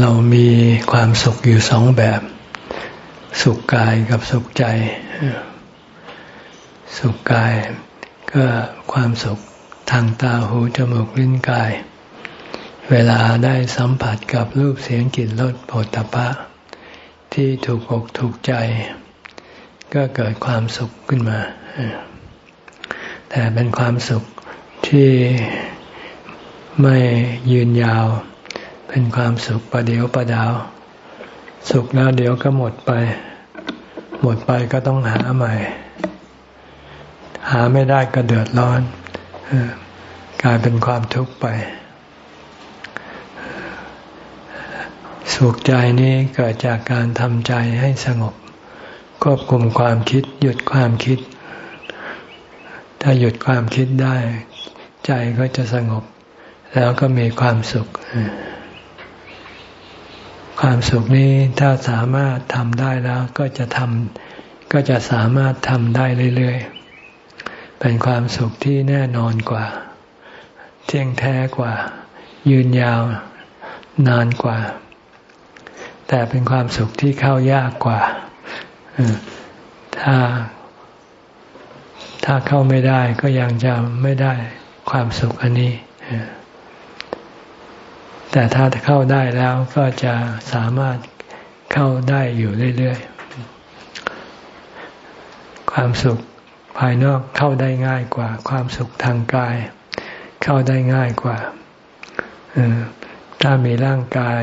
เรามีความสุขอยู่สองแบบ สุขกายกับสุขใจ สุขกายก็ความสุขทางตาหูจมูกลิ้นกาย เวลาได้สัมผัสกับรูปเสียงกลิ่นรสผลตภะที่ถูกอกถูกใจ ก็เกิดความสุขขึ้นมา แต่เป็นความสุขที่ไม่ยืนยาว เป็นความสุขประเดียวประดาว สุขแล้วเดี๋ยวก็หมดไป หมดไปก็ต้องหาใหม่ หาไม่ได้ก็เดือดร้อนกลายเป็นความทุกข์ไป สุขใจนี้เกิดจากการทำใจให้สงบ ควบคุมความคิด หยุดความคิด ถ้าหยุดความคิดได้ ใจก็จะสงบ แล้วก็มีความสุข ความสุขนี้ถ้าสามารถทำได้แล้วก็จะทำก็จะสามารถทำได้เรื่อยๆ เป็นความสุขที่แน่นอนกว่า เที่ยงแท้กว่า ยืนยาวนานกว่า แต่เป็นความสุขที่เข้ายากกว่าถ้า ถ้าเข้าไม่ได้ก็ยังจะไม่ได้ความสุขอันนี้ แต่ถ้าเข้าได้แล้วก็จะสามารถเข้าได้อยู่เรื่อยๆ ความสุขภายนอกเข้าได้ง่ายกว่า ความสุขทางกาย เข้าได้ง่ายกว่าถ้ามีร่างกาย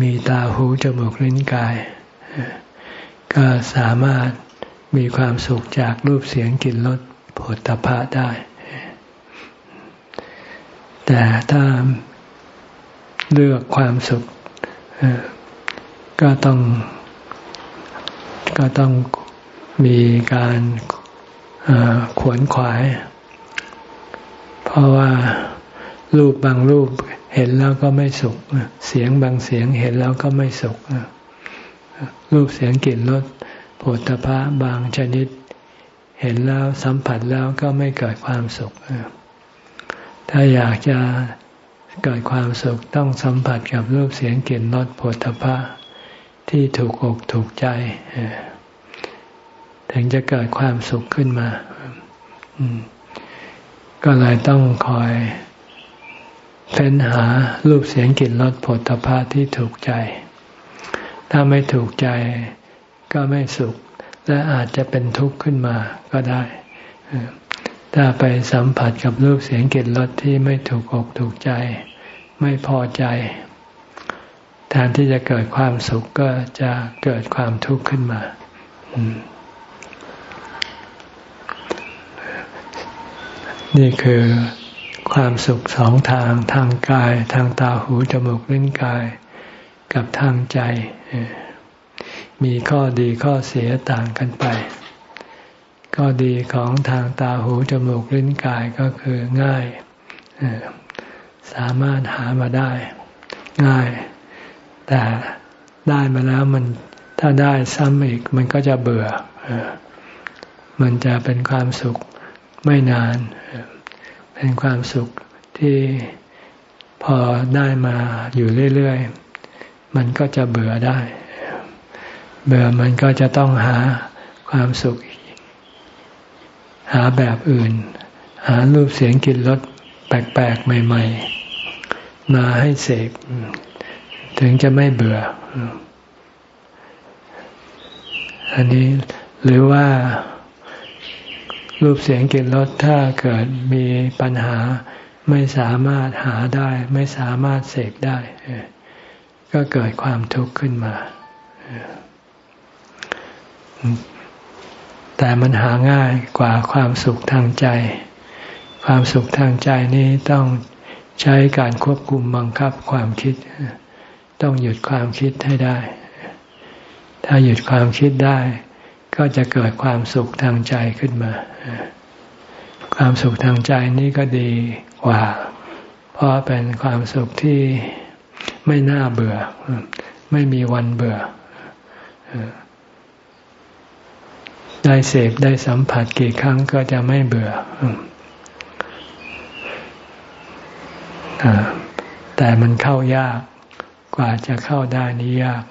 มีตาหูจมูกลิ้นกาย ก็สามารถมีความสุขจากรูปเสียงกลิ่นรสผลตภะได้ แต่ถ้า เลือกความสุขก็ต้องก็ต้องมีการขวนขวาย เพราะว่ารูปบางรูปเห็นแล้วก็ไม่สุข เสียงบางเสียงเห็นแล้วก็ไม่สุข รูปเสียงกลิ่นรสโผฏฐะบางชนิด เห็นแล้วสัมผัสแล้วก็ไม่เกิดความสุข ถ้าอยากจะ เกิดความสุขต้องสัมผัสกับรูปเสียงกลิ่นรสผลทพะที่ถูกอกถูกใจ ถึงจะเกิดความสุขขึ้นมา ก็เลยต้องคอยเฟ้นหารูปเสียงกลิ่นรสผลทพะที่ถูกใจ ถ้าไม่ถูกใจก็ไม่สุข และอาจจะเป็นทุกข์ขึ้นมาก็ได้ ถ้าไปสัมผัสกับรูปเสียงกลิ่นรสที่ไม่ถูกอกถูกใจ ไม่พอใจแทนที่จะเกิดความสุขก็จะเกิดความทุกข์ขึ้นมานี่คือความสุขสองทางทางกาย ทางตาหูจมูกลิ้นกาย กับทางใจ มีข้อดีข้อเสียต่างกันไป ข้อดีของทางตาหูจมูกลิ้นกายก็คือง่าย สามารถหามาได้ ง่าย แต่ได้มาแล้วมันถ้าได้ซ้ำอีกมันก็จะเบื่อ มันจะเป็นความสุขไม่นาน เป็นความสุขที่พอได้มาอยู่เรื่อยๆ มันก็จะเบื่อได้ เบื่อมันก็จะต้องหาความสุข หาแบบอื่น หารูปเสียงกลิ่นรสแปลกๆใหม่ ๆ มาให้เสกถึงจะไม่เบื่อ อันนี้หรือว่ารูปเสียงกลิ่นรสถ้าเกิดมีปัญหาไม่สามารถหาได้ ไม่สามารถเสกได้ ก็เกิดความทุกข์ขึ้นมา แต่มันหาง่ายกว่าความสุขทางใจ ความสุขทางใจนี้ต้องใช้การควบคุมบังคับความคิด ต้องหยุดความคิดให้ได้ ถ้าหยุดความคิดได้ ก็จะเกิดความสุขทางใจขึ้นมา ความสุขทางใจนี้ก็ดีกว่า เพราะเป็นความสุขที่ไม่น่าเบื่อ ไม่มีวันเบื่อ ได้เสพได้สัมผัสกี่ครั้งก็จะไม่เบื่อแต่มันเข้ายากกว่าจะเข้าได้นี้ยาก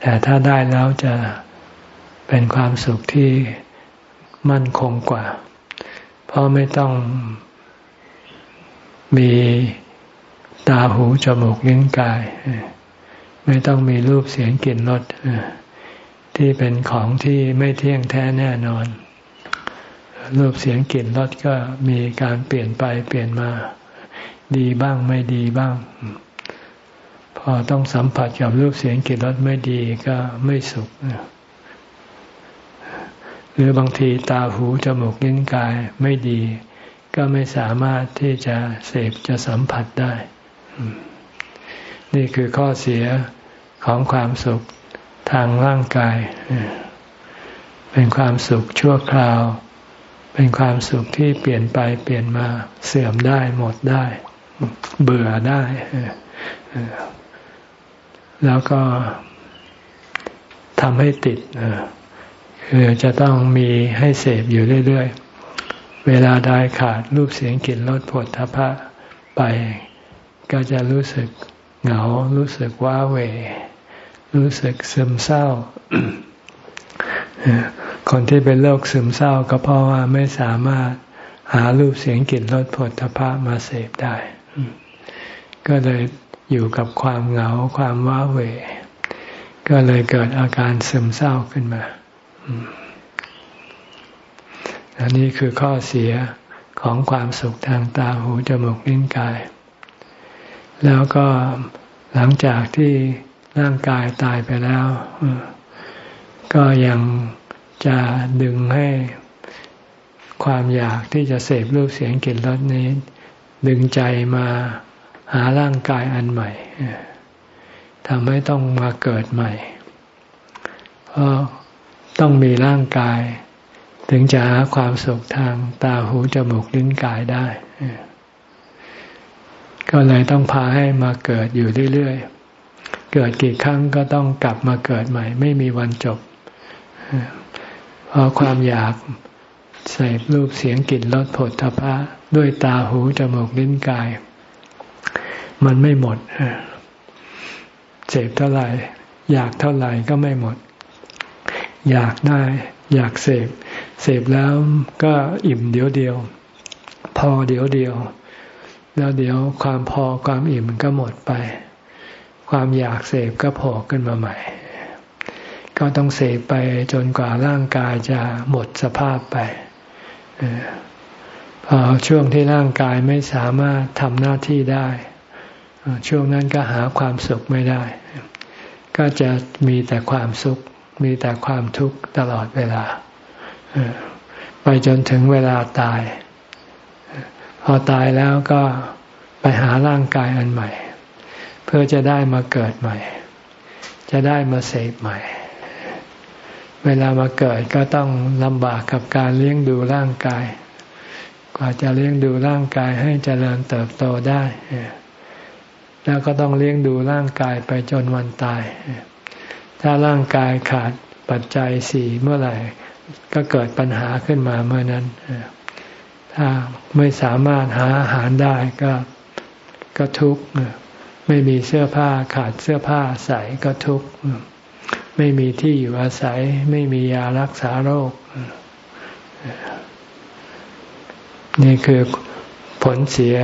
แต่ถ้าได้แล้วจะเป็นความสุขที่มั่นคงกว่า เพราะไม่ต้องมีตาหูจมูกลิ้นกาย ไม่ต้องมีรูปเสียงกลิ่นรส ที่เป็นของที่ไม่เที่ยงแท้แน่นอน รูปเสียงกลิ่นรสก็มีการเปลี่ยนไปเปลี่ยนมา ดีบ้างไม่ดีบ้าง พอต้องสัมผัสกับรูปเสียงกลิ่นรสไม่ดีก็ไม่สุข หรือบางทีตาหูจมูกลิ้นกายไม่ดี ก็ไม่สามารถที่จะเสพจะสัมผัสได้ นี่คือข้อเสียของความสุข ทางร่างกาย เป็นความสุขชั่วคราว เป็นความสุขที่เปลี่ยนไปเปลี่ยนมาเสื่อมได้หมดได้ เบื่อได้แล้วก็ทำให้ติดคือจะต้องมีให้เสพอยู่เรื่อยๆ เวลาได้ขาดรูปเสียงกลิ่นรสผลทพะไป ก็จะรู้สึกเหงารู้สึกว้าเหว รู้สึกซึมเศร้า คนที่เป็นโรคซึมเศร้าก็เพราะว่าไม่สามารถหารูปเสียงกลิ่นรสผลทพะมาเสพได้ ก็เลยอยู่กับความเหงาความว้าเหวก็เลยเกิดอาการซึมเศร้าขึ้นมาอันนี้คือข้อเสียของความสุขทางตาหูจมูกลิ้นกาย แล้วก็หลังจากที่ ร่างกายตายไปแล้ว ก็ยังจะดึงให้ความอยากที่จะเสพรูปเสียงกลิ่นรสนี้ ดึงใจมาหาร่างกายอันใหม่ทำให้ต้องมาเกิดใหม่ เพราะต้องมีร่างกาย ถึงจะหาความสุขทางตาหูจมูกลิ้นกายได้ ก็เลยต้องพาให้มาเกิดอยู่เรื่อยๆ เกิดกี่ครั้งก็ต้องกลับมาเกิดใหม่ ไม่มีวันจบเพราะความอยากใส่รูปเสียงกลิ่นรสผลทพะ ด้วยตาหูจมูกลิ้นกาย มันไม่หมดเสพเท่าไหร่ อยากเท่าไหร่ก็ไม่หมด อยากได้ อยากเสพเสพแล้วก็อิ่มเดียวเดียว พอเดียวเดียว แล้วเดี๋ยวความพอความอิ่มก็หมดไป ความอยากเสพก็โผล่ขึ้นมาใหม่ ก็ต้องเสพไปจนกว่าร่างกายจะหมดสภาพไปพอช่วงที่ร่างกายไม่สามารถทำหน้าที่ได้ ช่วงนั้นก็หาความสุขไม่ได้ ก็จะมีแต่ความสุข มีแต่ความทุกข์ตลอดเวลาไปจนถึงเวลาตาย พอตายแล้วก็ไปหาร่างกายอันใหม่ เพื่อจะได้มาเกิดใหม่ จะได้มาเสพใหม่ เวลามาเกิดก็ต้องลำบากกับการเลี้ยงดูร่างกาย กว่าจะเลี้ยงดูร่างกายให้เจริญเติบโตได้ แล้วก็ต้องเลี้ยงดูร่างกายไปจนวันตาย ถ้าร่างกายขาดปัจจัยสี่เมื่อไหร่ ก็เกิดปัญหาขึ้นมาเมื่อนั้น ถ้าไม่สามารถหาอาหารได้ก็ก็ทุกข์ ไม่มีเสื้อผ้าขาดเสื้อผ้าใส่ก็ทุกข์ไม่มีที่อยู่อาศัย ไม่มียารักษาโรค นี่คือผลเสีย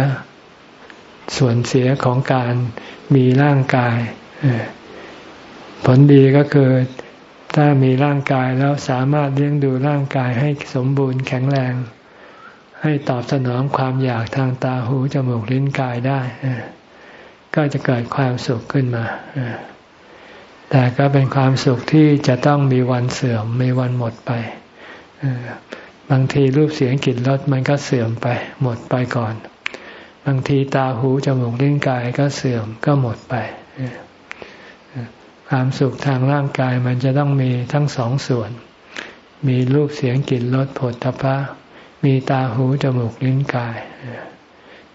ส่วนเสียของการมีร่างกาย ผลดีก็คือถ้ามีร่างกายแล้วสามารถเลี้ยงดูร่างกายให้สมบูรณ์แข็งแรง ให้ตอบสนองความอยากทางตาหูจมูกลิ้นกายได้ ก็จะเกิดความสุขขึ้นมาแต่ก็เป็นความสุขที่จะต้องมีวันเสื่อมมีวันหมดไปบางทีรูปเสียงกลิ่นรสมันก็เสื่อมไป หมดไปก่อน บางทีตาหูจมูกลิ้นกายก็เสื่อมก็หมดไปความสุขทางร่างกายมันจะต้องมีทั้งสองส่วน มีรูปเสียงกลิ่นรสผลทพะ มีตาหูจมูกลิ้นกาย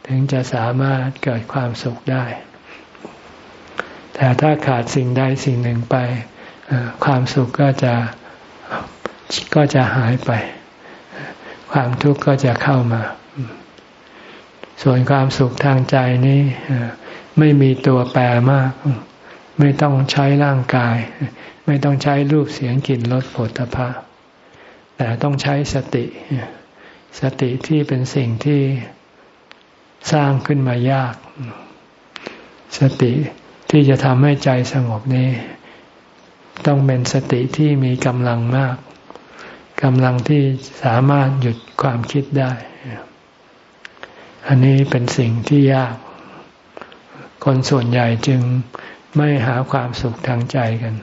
ถึงจะสามารถเกิดความสุขได้ แต่ถ้าขาดสิ่งใดสิ่งหนึ่งไป ความสุขก็จะก็จะหายไป ความทุกข์ก็จะเข้ามา ส่วนความสุขทางใจนี้ไม่มีตัวแปรมาก ไม่ต้องใช้ร่างกาย ไม่ต้องใช้รูปเสียงกลิ่นรสผลพะแต่ต้องใช้สติ สติที่เป็นสิ่งที่สร้างขึ้นมายาก สติ ที่จะทำให้ใจสงบนี้ ต้องเป็นสติที่มีกำลังมากกำลังที่สามารถหยุดความคิดได้ อันนี้เป็นสิ่งที่ยาก คนส่วนใหญ่จึงไม่หาความสุขทางใจกัน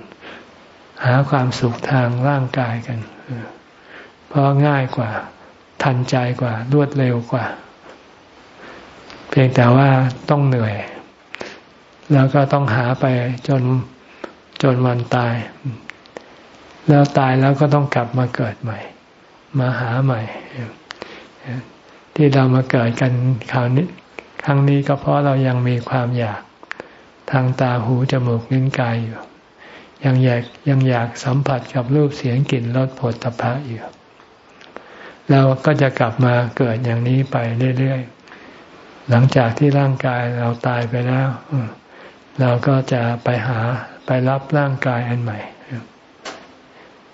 หาความสุขทางร่างกายกัน เพราะง่ายกว่า ทันใจกว่า รวดเร็วกว่า เพียงแต่ว่าต้องเหนื่อย แล้วก็ต้องหาไปจนจนวันตาย แล้วตายแล้วก็ต้องกลับมาเกิดใหม่ มาหาใหม่ ที่เรามาเกิดกันคราวนี้ครั้งนี้ก็เพราะเรายังมีความอยากทางตาหูจมูกลิ้นกายอยู่ ยังอยากยังอยากสัมผัสกับรูปเสียงกลิ่นรสผลตภะอยู่เราก็จะกลับมาเกิดอย่างนี้ไปเรื่อยๆ หลังจากที่ร่างกายเราตายไปแล้ว เราก็จะไปหาไปรับร่างกายอันใหม่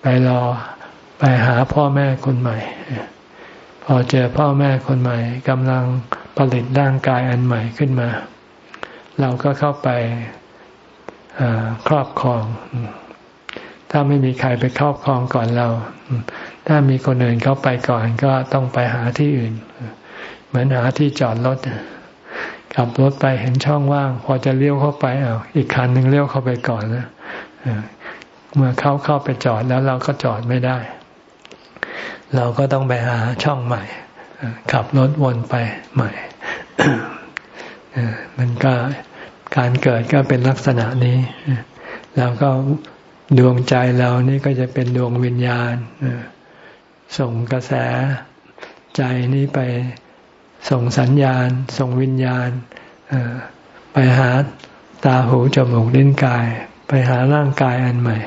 ไปรอไปหาพ่อแม่คนใหม่ พอเจอพ่อแม่คนใหม่กำลังผลิตร่างกายอันใหม่ขึ้นมา เราก็เข้าไปครอบครอง ถ้าไม่มีใครไปครอบครองก่อนเรา ถ้ามีคนอื่นเข้าไปก่อนก็ต้องไปหาที่อื่น เหมือนหาที่จอดรถ ขับรถไปเห็นช่องว่าง พอจะเลี้ยวเข้าไปเอาอีกคันหนึ่งเลี้ยวเข้าไปก่อนนะเมื่อเขาเข้าไปจอดแล้วเราก็จอดไม่ได้ เราก็ต้องไปหาช่องใหม่ขับรถวนไปใหม่มันก็การเกิดก็เป็นลักษณะนี้แล้วก็ดวงใจเรานี่ก็จะเป็นดวงวิญญาณส่งกระแสใจนี้ไป ส่งสัญญาณ ส่งวิญญาณไปหาตาหูจมูกลิ้นกาย ไปหาร่างกายอันใหม่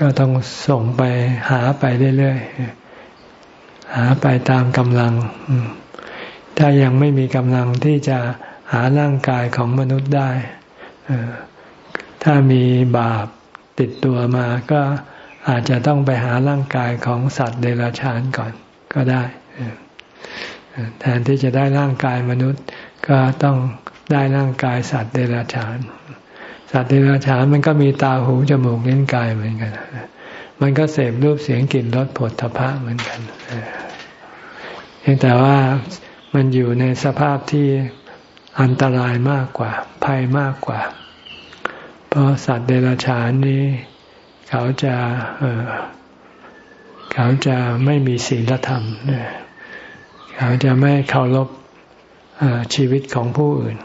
ก็ต้องส่งไปหาไปเรื่อยๆหาไปตามกำลัง ถ้ายังไม่มีกำลังที่จะหาร่างกายของมนุษย์ได้ ถ้ามีบาปติดตัวมาก็อาจจะต้องไปหาร่างกายของสัตว์เดรัจฉานก่อนก็ได้ แทนที่จะได้ร่างกายมนุษย์ก็ต้องได้ร่างกายสัตว์เดรัจฉาน สัตว์เดรัจฉานมันก็มีตาหูจมูกลิ้นกายเหมือนกัน มันก็เสพรูปเสียงกลิ่นรสผลทพะเหมือนกันเพียงแต่ว่ามันอยู่ในสภาพที่อันตรายมากกว่า ภัยมากกว่า เพราะสัตว์เดรัจฉานนี้ เขาจะเเขาจะไม่มีศีลธรรมเขาจะไม่เคารพชีวิตของผู้อื่น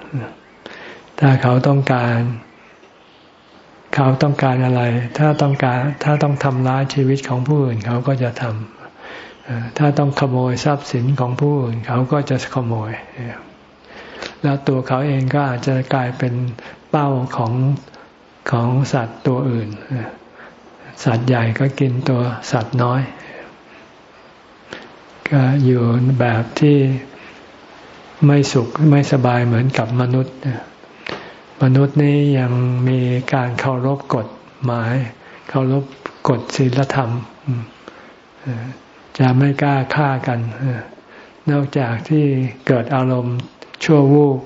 ถ้าเขาต้องการ เขาต้องการอะไร ถ้าต้องการ ถ้าต้องทำร้ายชีวิตของผู้อื่น เขาก็จะทำถ้าต้องขโมยทรัพย์สินของผู้อื่น เขาก็จะขโมย แล้วตัวเขาเองก็อาจจะกลายเป็นเป้าของของสัตว์ตัวอื่น สัตว์ใหญ่ก็กินตัวสัตว์น้อย ก็อยู่แบบที่ไม่สุขไม่สบายเหมือนกับมนุษย์ มนุษย์นี้ยังมีการเคารพกฎหมาย เคารพกฎศีลธรรม จะไม่กล้าฆ่ากัน นอกจากที่เกิดอารมณ์ชั่ววูบ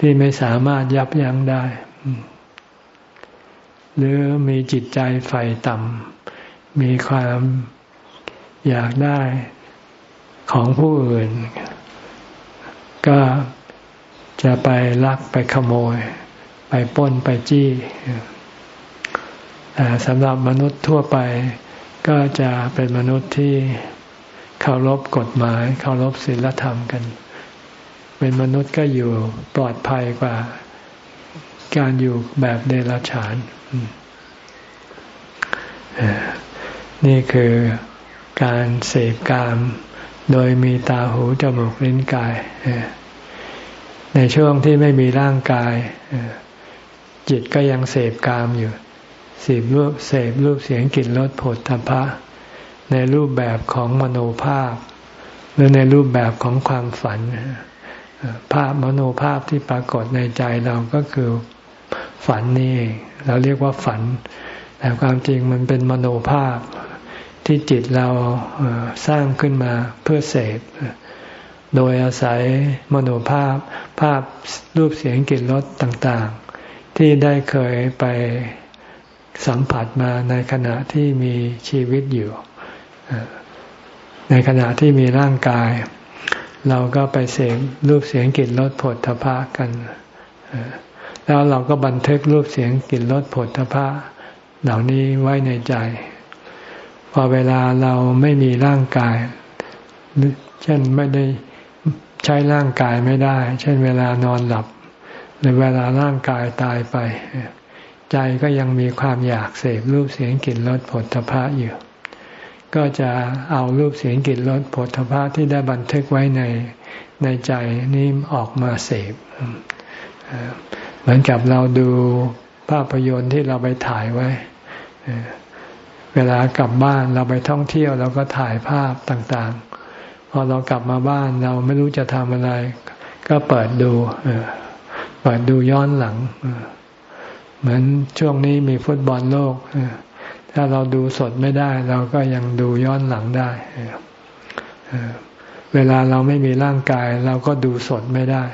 ที่ไม่สามารถยับยั้งได้ หรือมีจิตใจไฟต่ำมีความอยากได้ ของผู้อื่น ก็จะไปลักไปขโมย ไปป้นไปจี้แต่สำหรับมนุษย์ทั่วไป ก็จะเป็นมนุษย์ที่เคารพกฎหมายเคารพศีลธรรมกัน เป็นมนุษย์ก็อยู่ปลอดภัยกว่าการอยู่แบบเดรัจฉานนี่คือการเสพกาม โดยมีตาหูจมูกลิ้นกาย ในช่วงที่ไม่มีร่างกาย จิตก็ยังเสพกามอยู่เสพรูปเสพรูปเสียงกลิ่นรสผลทพะ ในรูปแบบของมโนภาพ หรือในรูปแบบของความฝัน ภาพมโนภาพที่ปรากฏในใจเราก็คือฝันนี่เราเรียกว่าฝัน แต่ความจริงมันเป็นมโนภาพ ที่จิตเราสร้างขึ้นมาเพื่อเสพโดยอาศัยมโนภาพภาพรูปเสียงกลิ่นรสต่างๆ ที่ได้เคยไปสัมผัสมาในขณะที่มีชีวิตอยู่ ในขณะที่มีร่างกาย เราก็ไปเสพรูปเสียงกลิ่นรสผลทพะกัน แล้วเราก็บันทึกรูปเสียงกลิ่นรสผลทพะเหล่านี้ไว้ในใจ อเวลาเราไม่มีร่างกาย เช่นไม่ได้ใช้ร่างกายไม่ได้ เช่นเวลานอนหลับ หรือเวลาร่างกายตายไป ใจก็ยังมีความอยากเสพรูปเสียงกลิ่นรสผลทพะอยู่ ก็จะเอารูปเสียงกลิ่นรสผลทพะที่ได้บันทึกไว้ในในใจนี้ออกมาเสพเหมือนกับเราดูภาพยนตร์ที่เราไปถ่ายไว้ เวลากลับบ้านเราไปท่องเที่ยวเราก็ถ่ายภาพต่างๆ พอเรากลับมาบ้านเราไม่รู้จะทำอะไร ก็เปิดดูเปิดดูย้อนหลัง เหมือนช่วงนี้มีฟุตบอลโลก ถ้าเราดูสดไม่ได้ เราก็ยังดูย้อนหลังได้ เวลาเราไม่มีร่างกาย เราก็ดูสดไม่ได้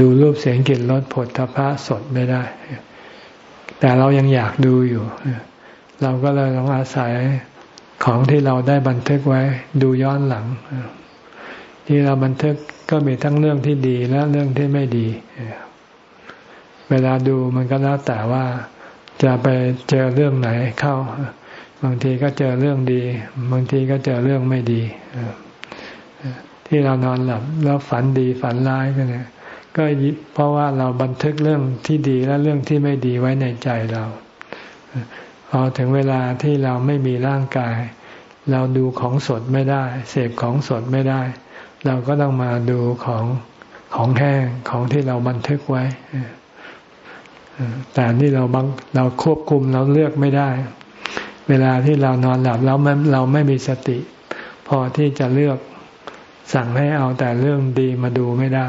ดูรูปเสียงกลิ่นรสผลทพะสดไม่ได้ แต่เรายังอยากดูอยู่ เราก็เลยต้องอาศัยของที่เราได้บันทึกไว้ ดูย้อนหลัง ที่เราบันทึกก็มีทั้งเรื่องที่ดีและเรื่องที่ไม่ดี เวลาดูมันก็แล้วแต่ว่าจะไปเจอเรื่องไหนเข้า บางทีก็เจอเรื่องดี บางทีก็เจอเรื่องไม่ดีที่เรานอนหลับแล้วฝันดีฝันร้ายก็เนี่ยก็เพราะว่าเราบันทึกเรื่องที่ดีและเรื่องที่ไม่ดีไว้ในใจเรา พอถึงเวลาที่เราไม่มีร่างกาย เราดูของสดไม่ได้ เสพของสดไม่ได้ เราก็ต้องมาดูของของแห้งของที่เราบันทึกไว้แต่นี่เราบังเราควบคุมเราเลือกไม่ได้ เวลาที่เรานอนหลับแล้วเราไม่มีสติ พอที่จะเลือกสั่งให้เอาแต่เรื่องดีมาดูไม่ได้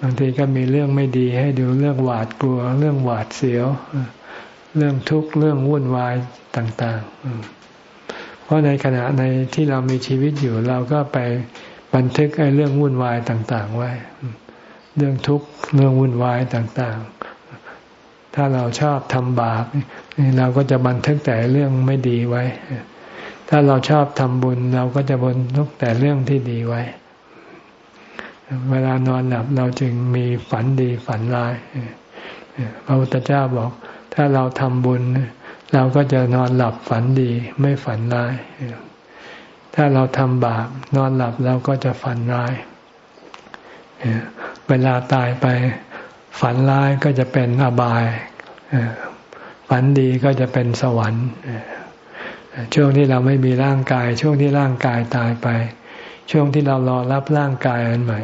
บางทีก็มีเรื่องไม่ดีให้ดูเรื่องหวาดกลัว เรื่องหวาดเสียว เรื่องทุกข์เรื่องวุ่นวายต่างๆ เพราะในขณะในที่เรามีชีวิตอยู่ เราก็ไปบันทึกไอ้เรื่องวุ่นวายต่างๆ ไว้ เรื่องทุกข์เรื่องวุ่นวายต่างๆ ถ้าเราชอบทำบาปเราก็จะบันทึกแต่เรื่องไม่ดีไว้ ถ้าเราชอบทำบุญ เราก็จะบันทึกแต่เรื่องที่ดีไว้ เวลานอนหลับเราจึงมีฝันดีฝันร้ายพระพุทธเจ้าบอก ถ้าเราทำบุญ เราก็จะนอนหลับฝันดีไม่ฝันร้าย ถ้าเราทำบาปนอนหลับเราก็จะฝันร้าย เวลาตายไปฝันร้ายก็จะเป็นอบาย ฝันดีก็จะเป็นสวรรค์ ช่วงที่เราไม่มีร่างกาย ช่วงที่ร่างกายตายไป ช่วงที่เรารอรับร่างกายอันใหม่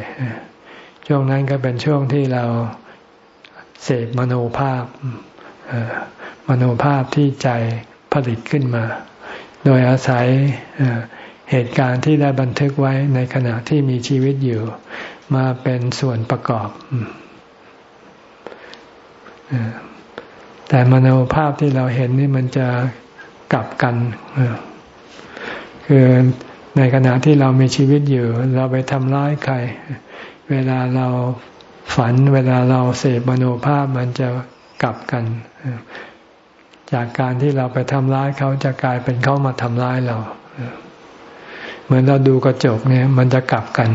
ช่วงนั้นก็เป็นช่วงที่เราเสพมโนภาพ มโนภาพที่ใจผลิตขึ้นมา โดยอาศัยเหตุการณ์ที่ได้บันทึกไว้ในขณะที่มีชีวิตอยู่ มาเป็นส่วนประกอบ แต่มโนภาพที่เราเห็นนี่มันจะกลับกัน คือในขณะที่เรามีชีวิตอยู่ เราไปทำร้ายใคร เวลาเราฝันเวลาเราเสพมโนภาพมันจะ กลับกัน จากการที่เราไปทำร้ายเขาจะกลายเป็นเขามาทำร้ายเรา เหมือนเราดูกระจกเนี่ย มันจะกลับกัน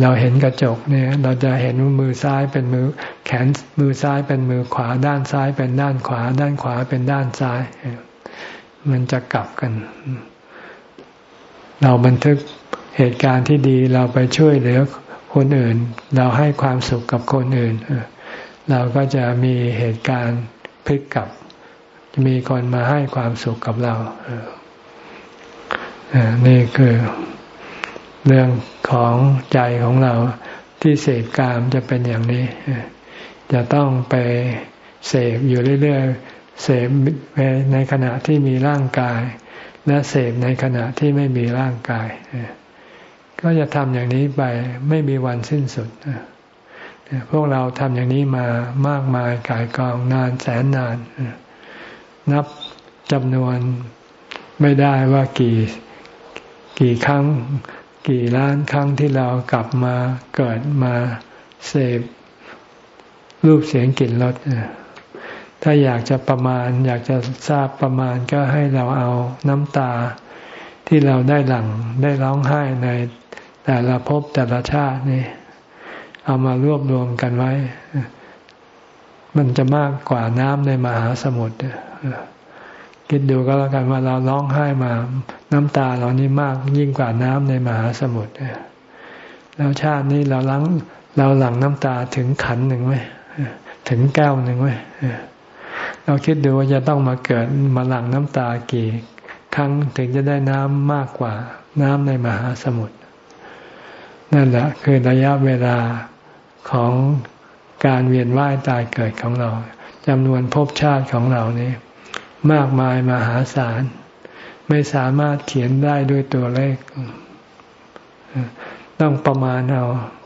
เราเห็นกระจกเนี่ย เราจะเห็นมือซ้ายเป็นมือ แขนมือซ้ายเป็นมือขวา ด้านซ้ายเป็นด้านขวา ด้านขวาเป็นด้านซ้าย มันจะกลับกัน เราบันทึกเหตุการณ์ที่ดีเราไปช่วยเหลือคนอื่น เราให้ความสุขกับคนอื่นเเราก็จะมีเหตุการณ์พลิกกลับจะมีคนมาให้ความสุขกับเรานี่คือเรื่องของใจของเราที่เสพกามจะเป็นอย่างนี้ จะต้องไปเสพอยู่เรื่อยๆ เสพในขณะที่มีร่างกาย และเสพในขณะที่ไม่มีร่างกาย ก็จะทำอย่างนี้ไปไม่มีวันสิ้นสุด พวกเราทำอย่างนี้มามากมายกายกองนานแสนนาน นับจำนวนไม่ได้ว่ากี่กี่ครั้ง กี่ล้านครั้งที่เรากลับมาเกิดมาเสพรูปเสียงกลิ่นรสถ้าอยากจะประมาณ อยากจะทราบประมาณก็ให้เราเอาน้ำตาที่เราได้หลั่งได้ร้องไห้ในแต่ละภพแต่ละชาตินี่ เอามารวบรวมกันไว้ มันจะมากกว่าน้ำในมหาสมุทรคิดดูก็แล้วกันว่าเราร้องไห้มา น้ำตาเรานี่มากยิ่งกว่าน้ำในมหาสมุทรแล้วชาตินี้เราล้างเราหลั่งน้ำตาถึงขันหนึ่งไหมถึงแก้วหนึ่งไหมเราคิดดูว่าจะต้องมาเกิดมาหลั่งน้ำตากี่ครั้งถึงจะได้น้ำมากกว่าน้ำในมหาสมุทรนั่นแหละคือระยะเวลา ของการเวียนว่ายตายเกิดของเราจำนวนภพชาติของเรานี้ มากมายมหาศาล ไม่สามารถเขียนได้ด้วยตัวเลข ต้องประมาณเอา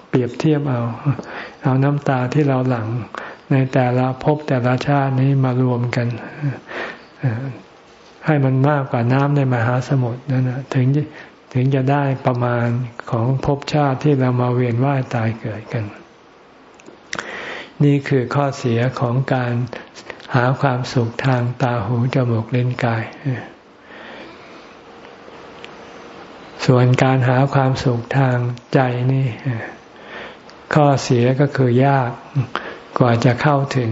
เปรียบเทียบเอา เอาน้ำตาที่เราหลั่งในแต่ละภพแต่ละชาตินี้มารวมกัน ให้มันมากกว่าน้ำในมหาสมุทรนั่นนะถึงถึงจะได้ประมาณของภพชาติที่เรามาเวียนว่ายตายเกิดกัน นี่คือข้อเสียของการหาความสุขทางตาหูจมูกลิ้นกาย ส่วนการหาความสุขทางใจนี่ ข้อเสียก็คือยากกว่าจะเข้าถึง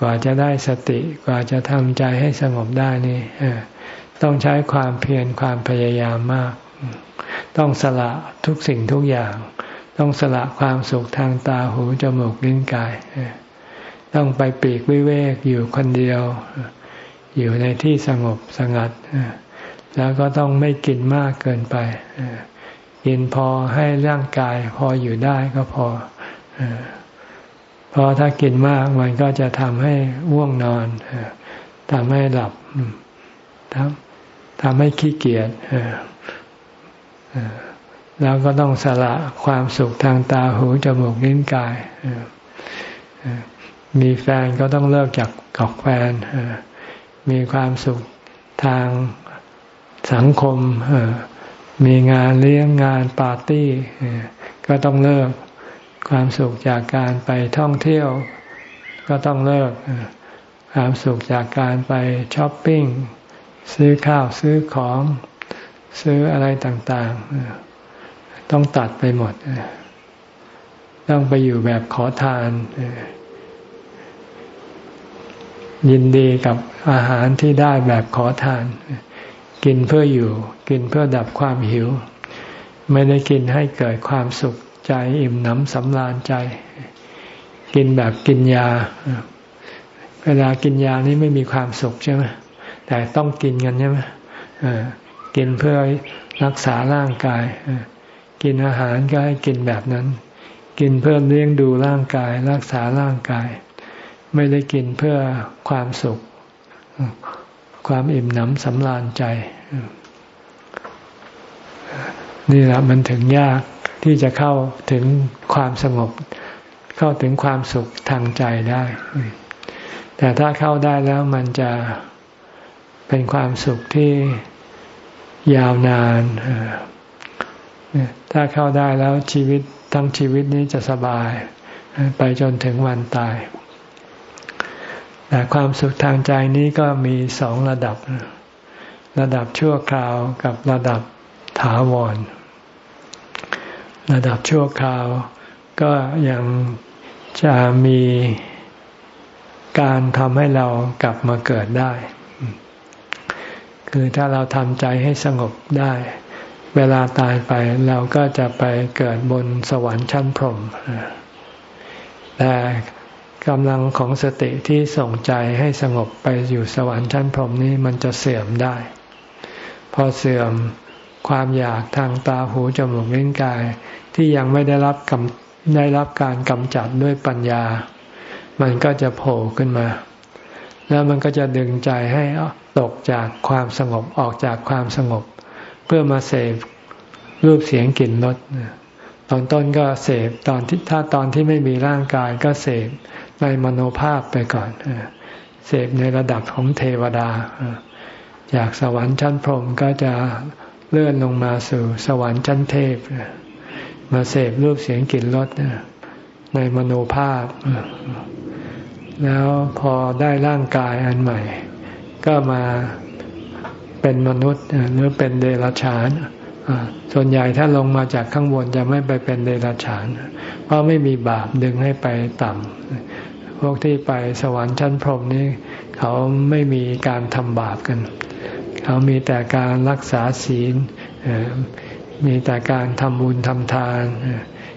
กว่าจะได้สติ กว่าจะทำใจให้สงบได้นี่ต้องใช้ความเพียรความพยายามมาก ต้องสละทุกสิ่งทุกอย่าง ต้องสละความสุขทางตาหูจมูกลิ้นกาย ต้องไปปีกวิเวกอยู่คนเดียว อยู่ในที่สงบสงัด แล้วก็ต้องไม่กินมากเกินไป กินพอให้ร่างกายพออยู่ได้ก็พอ เพราะถ้ากินมากมันก็จะทำให้ว่วงนอนทำให้หลับทำทำให้ขี้เกียจ แล้วก็ต้องสละความสุขทางตาหูจมูกลิ้นกาย มีแฟนก็ต้องเลิกจากกับแฟน มีความสุขทางสังคม มีงานเลี้ยงงานปาร์ตี้ ก็ต้องเลิก ความสุขจากการไปท่องเที่ยว ก็ต้องเลิก ความสุขจากการไปช้อปปิ้ง ซื้อข้าวซื้อของ ซื้ออะไรต่าง ๆ ต้องตัดไปหมด ต้องไปอยู่แบบขอทาน ยินดีกับอาหารที่ได้แบบขอทาน กินเพื่ออยู่ กินเพื่อดับความหิว ไม่ได้กินให้เกิดความสุขใจอิ่มหนำสำราญใจ กินแบบกินยา เวลากินยานี้ไม่มีความสุขใช่ไหมแต่ต้องกินกันใช่ไหมกินเพื่อรักษาร่างกาย กินอาหารก็ให้กินแบบนั้น กินเพื่อเลี้ยงดูร่างกาย รักษาร่างกาย ไม่ได้กินเพื่อความสุข ความอิ่มหนำสำราญใจ นี่แหละมันถึงยากที่จะเข้าถึงความสงบ เข้าถึงความสุขทางใจได้ แต่ถ้าเข้าได้แล้วมันจะเป็นความสุขที่ยาวนาน ถ้าเข้าได้แล้วชีวิตทั้งชีวิตนี้จะสบาย ไปจนถึงวันตาย แต่ความสุขทางใจนี้ก็มีสองระดับ ระดับชั่วคราวกับระดับถาวร ระดับชั่วคราวก็ยังจะมีการทำให้เรากลับมาเกิดได้ คือถ้าเราทำใจให้สงบได้ เวลาตายไปเราก็จะไปเกิดบนสวรรค์ชั้นพรหมแต่กำลังของสติที่ส่งใจให้สงบไปอยู่สวรรค์ชั้นพรหมนี้มันจะเสื่อมได้ พอเสื่อมความอยากทางตาหูจมูกลิ้นกายที่ยังไม่ได้รับกำได้รับการกำจัดด้วยปัญญา มันก็จะโผล่ขึ้นมา แล้วมันก็จะดึงใจให้ตกจากความสงบออกจากความสงบ พื่อมาเสพรูปเสียงกลิ่นรสตอนต้นก็เสพตอนที่ถ้าตอนที่ไม่มีร่างกายก็เสพในมโนภาพไปก่อนเสพในระดับของเทวดาจากสวรรค์ชั้นพรหมก็จะเลื่อนลงมาสู่สวรรค์ชั้นเทพมาเสพรูปเสียงกลิ่นรสในมโนภาพ แล้วพอได้ร่างกายอันใหม่ ก็มา เป็นมนุษย์หรือเป็นเดรัจฉานส่วนใหญ่ถ้าลงมาจากข้างบนจะไม่ไปเป็นเดรัจฉาน เพราะไม่มีบาปดึงให้ไปต่ำพวกที่ไปสวรรค์ชั้นพรหมนี่เขาไม่มีการทำบาปกัน เขามีแต่การรักษาศีลมีแต่การทำบุญทำทาน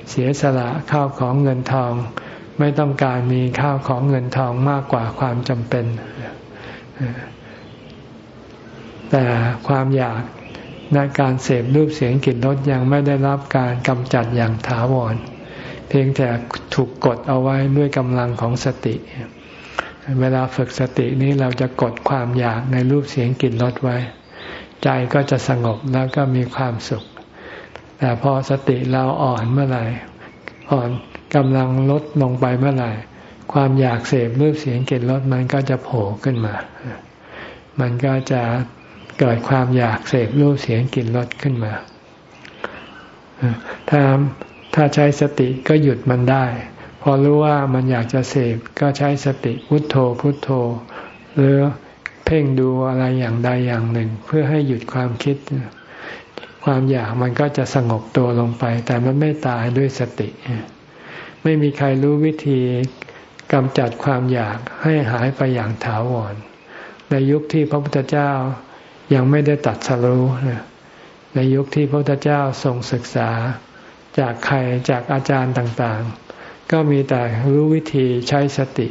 เสียสละข้าวของเงินทอง ไม่ต้องการมีข้าวของเงินทองมากกว่าความจำเป็น แต่ความอยากในการเสพรูปเสียงกลิ่นรสยังไม่ได้รับการกำจัดอย่างถาวร เพียงแต่ถูกกดเอาไว้ด้วยกำลังของสติ เวลาฝึกสตินี้เราจะกดความอยากในรูปเสียงกลิ่นรสไว้ ใจก็จะสงบแล้วก็มีความสุข แต่พอสติเราอ่อนเมื่อไหร่อ่อนกำลังลดลงไปเมื่อไหร่ ความอยากเสพรูปเสียงกลิ่นรสมันก็จะโผล่ขึ้นมา มันก็จะ เกิดความอยากเสพรูปเสียงกลิ่นรสขึ้นมา ถ้าถ้าใช้สติก็หยุดมันได้ พอรู้ว่ามันอยากจะเสพก็ใช้สติพุทโธพุทโธ หรือเพ่งดูอะไรอย่างใดอย่างหนึ่ง เพื่อให้หยุดความคิด ความอยากมันก็จะสงบตัวลงไป แต่มันไม่ตายด้วยสติ ไม่มีใครรู้วิธีกำจัดความอยากให้หายไปอย่างถาวร ในยุคที่พระพุทธเจ้า ยังไม่ได้ตัดสรู้ในยุคที่พระพุทธเจ้าทรงศึกษาจากใครจากอาจารย์ต่างๆ ก็มีแต่รู้วิธีใช้สติ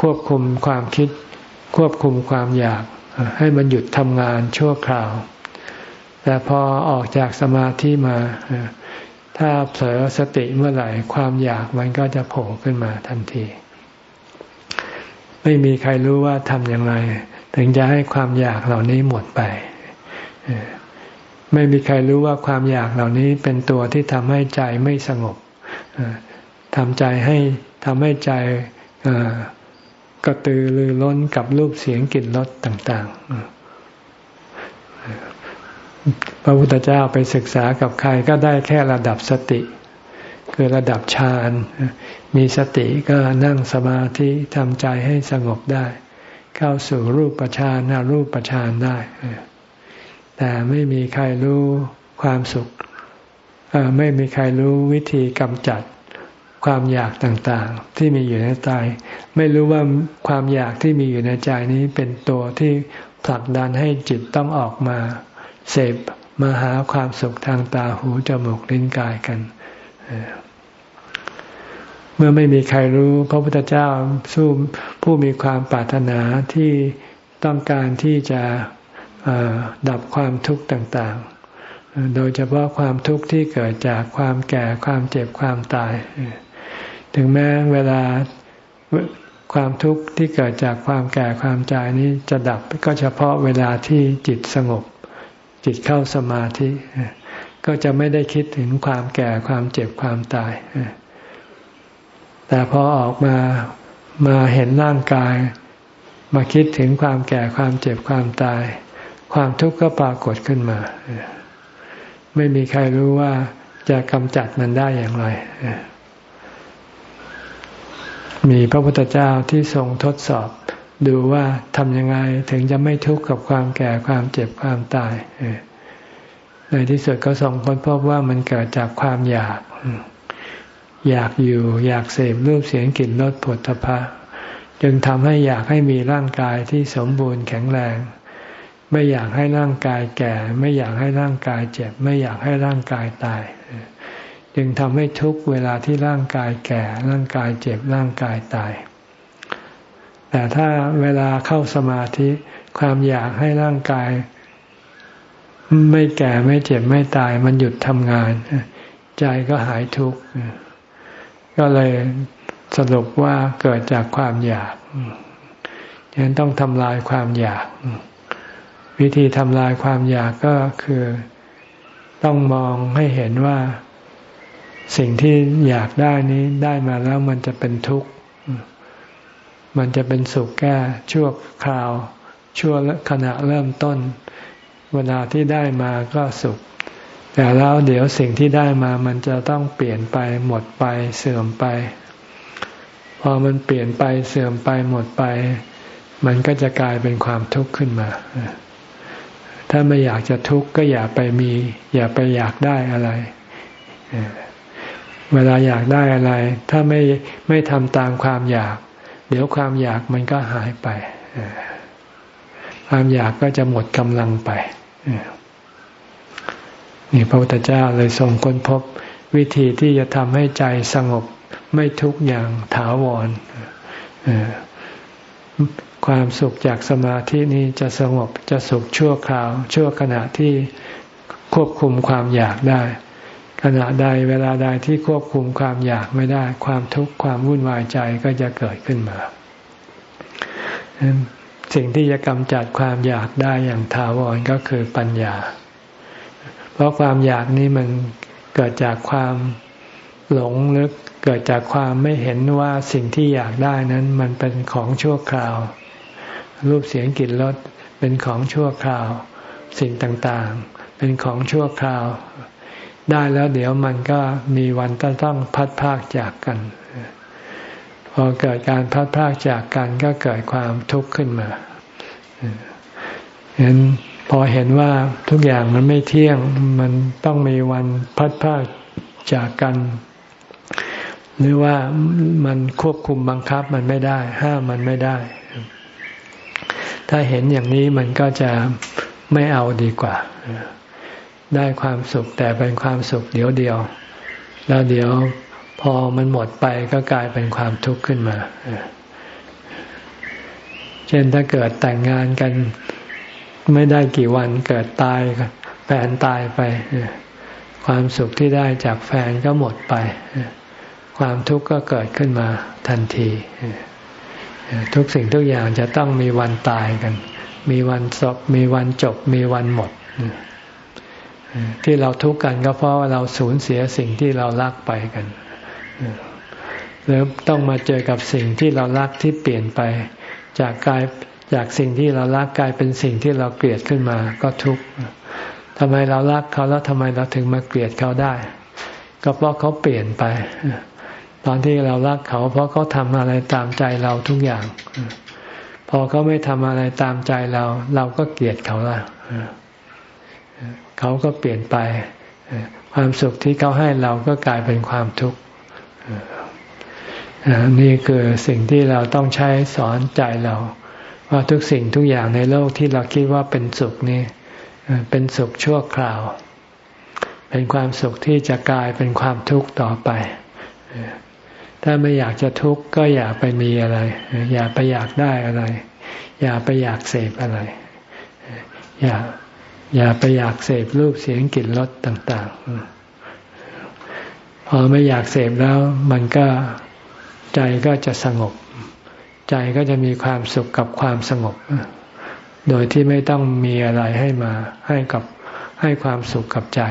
ควบคุมความคิด ควบคุมความอยากให้มันหยุดทำงานชั่วคราว แต่พอออกจากสมาธิมา ถ้าเผลอสติเมื่อไหร่ ความอยากมันก็จะโผล่ขึ้นมาทันที ไม่มีใครรู้ว่าทำอย่างไร ถึงจะให้ความอยากเหล่านี้หมดไปไม่มีใครรู้ว่าความอยากเหล่านี้เป็นตัวที่ทำให้ใจไม่สงบทำใจให้ทำให้ใจกระตือรือร้นกับรูปเสียงกลิ่นรสต่าง ๆ พระพุทธเจ้าไปศึกษากับใครก็ได้แค่ระดับสติ คือระดับฌาน มีสติก็นั่งสมาธิทำใจให้สงบได้ เข้าสู่รูปฌานนารูปฌานได้ แต่ไม่มีใครรู้ความสุขไม่มีใครรู้วิธีกำจัดความอยากต่างๆ ที่มีอยู่ในใจไม่รู้ว่าความอยากที่มีอยู่ในใจนี้เป็นตัวที่ผลักดันให้จิตต้องออกมา เสพมาหาความสุขทางตาหูจมูกลิ้นกายกัน มื่อไม่มีใครรู้ พระพุทธเจ้าสู้ผู้มีความปรารถนาที่ต้องการที่จะดับความทุกข์ต่างๆ โดยเฉพาะความทุกข์ที่เกิดจากความแก่ความเจ็บความตาย ถึงแม้เวลาความทุกข์ที่เกิดจากความแก่ความตายนี้จะดับก็เฉพาะเวลาที่จิตสงบ จิตเข้าสมาธิ ก็จะไม่ได้คิดถึงความแก่ความเจ็บความตาย แต่พอออกมามาเห็นร่างกาย มาคิดถึงความแก่ความเจ็บความตาย ความทุกข์ก็ปรากฏขึ้นมา ไม่มีใครรู้ว่าจะกำจัดมันได้อย่างไร มีพระพุทธเจ้าที่ทรงทดสอบดูว่าทำยังไงถึงจะไม่ทุกข์กับความแก่ความเจ็บความตายในที่สุดก็ส่งค้นพบว่ามันเกิดจากความอยาก อยากอยู่อยากเสพรูปเสียงกลิ่นรสผลทพะจึงทำให้อยากให้มีร่างกายที่สมบูรณ์แข็งแรง ไม่อยากให้ร่างกายแก่ ไม่อยากให้ร่างกายเจ็บ ไม่อยากให้ร่างกายตาย จึงทำให้ทุกเวลาที่ร่างกายแก่ ร่างกายเจ็บร่างกายตาย แต่ถ้าเวลาเข้าสมาธิความอยากให้ร่างกาย ไม่แก่ไม่เจ็บไม่ตาย มันหยุดทำงาน ใจก็หายทุกข์ ก็เลยสรุปว่าเกิดจากความอยากฉะนั้นต้องทำลายความอยาก วิธีทำลายความอยากก็คือต้องมองให้เห็นว่าสิ่งที่อยากได้นี้ได้มาแล้วมันจะเป็นทุกข์ มันจะเป็นสุขแก่ชั่วคราว ชั่วขณะเริ่มต้น เวลาที่ได้มาก็สุข แต่แล้วเดี๋ยวสิ่งที่ได้มามันจะต้องเปลี่ยนไปหมดไปเสื่อมไป พอมันเปลี่ยนไปเสื่อมไปหมดไป มันก็จะกลายเป็นความทุกข์ขึ้นมา ถ้าไม่อยากจะทุกข์ก็อย่าไปมี อย่าไปอยากได้อะไรเวลาอยากได้อะไร ถ้าไม่ไม่ทำตามความอยาก เดี๋ยวความอยากมันก็หายไป ความอยากก็จะหมดกำลังไป นี่พระพุทธเจ้าเลยทรงค้นพบวิธีที่จะทำให้ใจสงบไม่ทุกอย่างถาวรความสุขจากสมาธินี้จะสงบจะสุขชั่วคราว ชั่วขณะที่ควบคุมความอยากได้ ขณะใดเวลาใดที่ควบคุมความอยากไม่ได้ ความทุกข์ความวุ่นวายใจก็จะเกิดขึ้นมา สิ่งที่จะกำจัดความอยากได้อย่างถาวรก็คือปัญญา ราะความอยากนี้มันเกิดจากความหลงลึกเกิดจากความไม่เห็นว่าสิ่งที่อยากได้นั้นมันเป็นของชั่วคราว รูปเสียงกลิ่นรสเป็นของชั่วคราว สิ่งต่างๆ เป็นของชั่วคราว ได้แล้วเดี๋ยวมันก็มีวันต้องต้องพัดพากจากกัน พอเกิดการพัดพากจากกันก็เกิดความทุกข์ขึ้นมาเห็น พอเห็นว่าทุกอย่างมันไม่เที่ยง มันต้องมีวันพัดพาจากกัน หรือว่ามันควบคุมบังคับมันไม่ได้ ห้ามมันไม่ได้ ถ้าเห็นอย่างนี้มันก็จะไม่เอาดีกว่า ได้ความสุขแต่เป็นความสุขเดียวเดียว แล้วเดี๋ยวพอมันหมดไปก็กลายเป็นความทุกข์ขึ้นมา เช่นถ้าเกิดแต่งงานกัน ไม่ได้กี่วันเกิดตายแฟนตายไป ความสุขที่ได้จากแฟนก็หมดไป ความทุกข์ก็เกิดขึ้นมาทันทีทุกสิ่งทุกอย่างจะต้องมีวันตายกัน มีวันศพมีวันจบ มีวันหมด ที่เราทุกข์กันก็เพราะว่าเราสูญเสียสิ่งที่เรารักไปกันแล้วต้องมาเจอกับสิ่งที่เรารักที่เปลี่ยนไป จากกาย จากสิ่งที่เรารักกลายเป็นสิ่งที่เราเกลียดขึ้นมาก็ทุกข์ทำไมเรารักเขาแล้วทำไมเราถึงมาเกลียดเขาได้ ก็เพราะเขาเปลี่ยนไป ตอนที่เรารักเขา เพราะเขาทำอะไรตามใจเราทุกอย่าง พอเขาไม่ทำอะไรตามใจเรา เราก็เกลียดเขาละเขาก็เปลี่ยนไป ความสุขที่เขาให้เราก็กลายเป็นความทุกข์นี่คือสิ่งที่เราต้องใช้สอนใจเรา ว่าทุกสิ่งทุกอย่างในโลกที่เราคิดว่าเป็นสุขนี่เป็นสุขชั่วคราว เป็นความสุขที่จะกลายเป็นความทุกข์ต่อไป ถ้าไม่อยากจะทุกข์ก็อย่าไปมีอะไร อย่าไปอยากได้อะไร อย่าไปอยากเสพอะไร อย่าอย่าไปอยากเสพรูปเสียงกลิ่นรสต่าง ๆ พอไม่อยากเสพแล้ว มันก็ใจก็จะสงบ ใจก็จะมีความสุขกับความสงบ โดยที่ไม่ต้องมีอะไรให้มาให้กับให้ความสุขกับใจ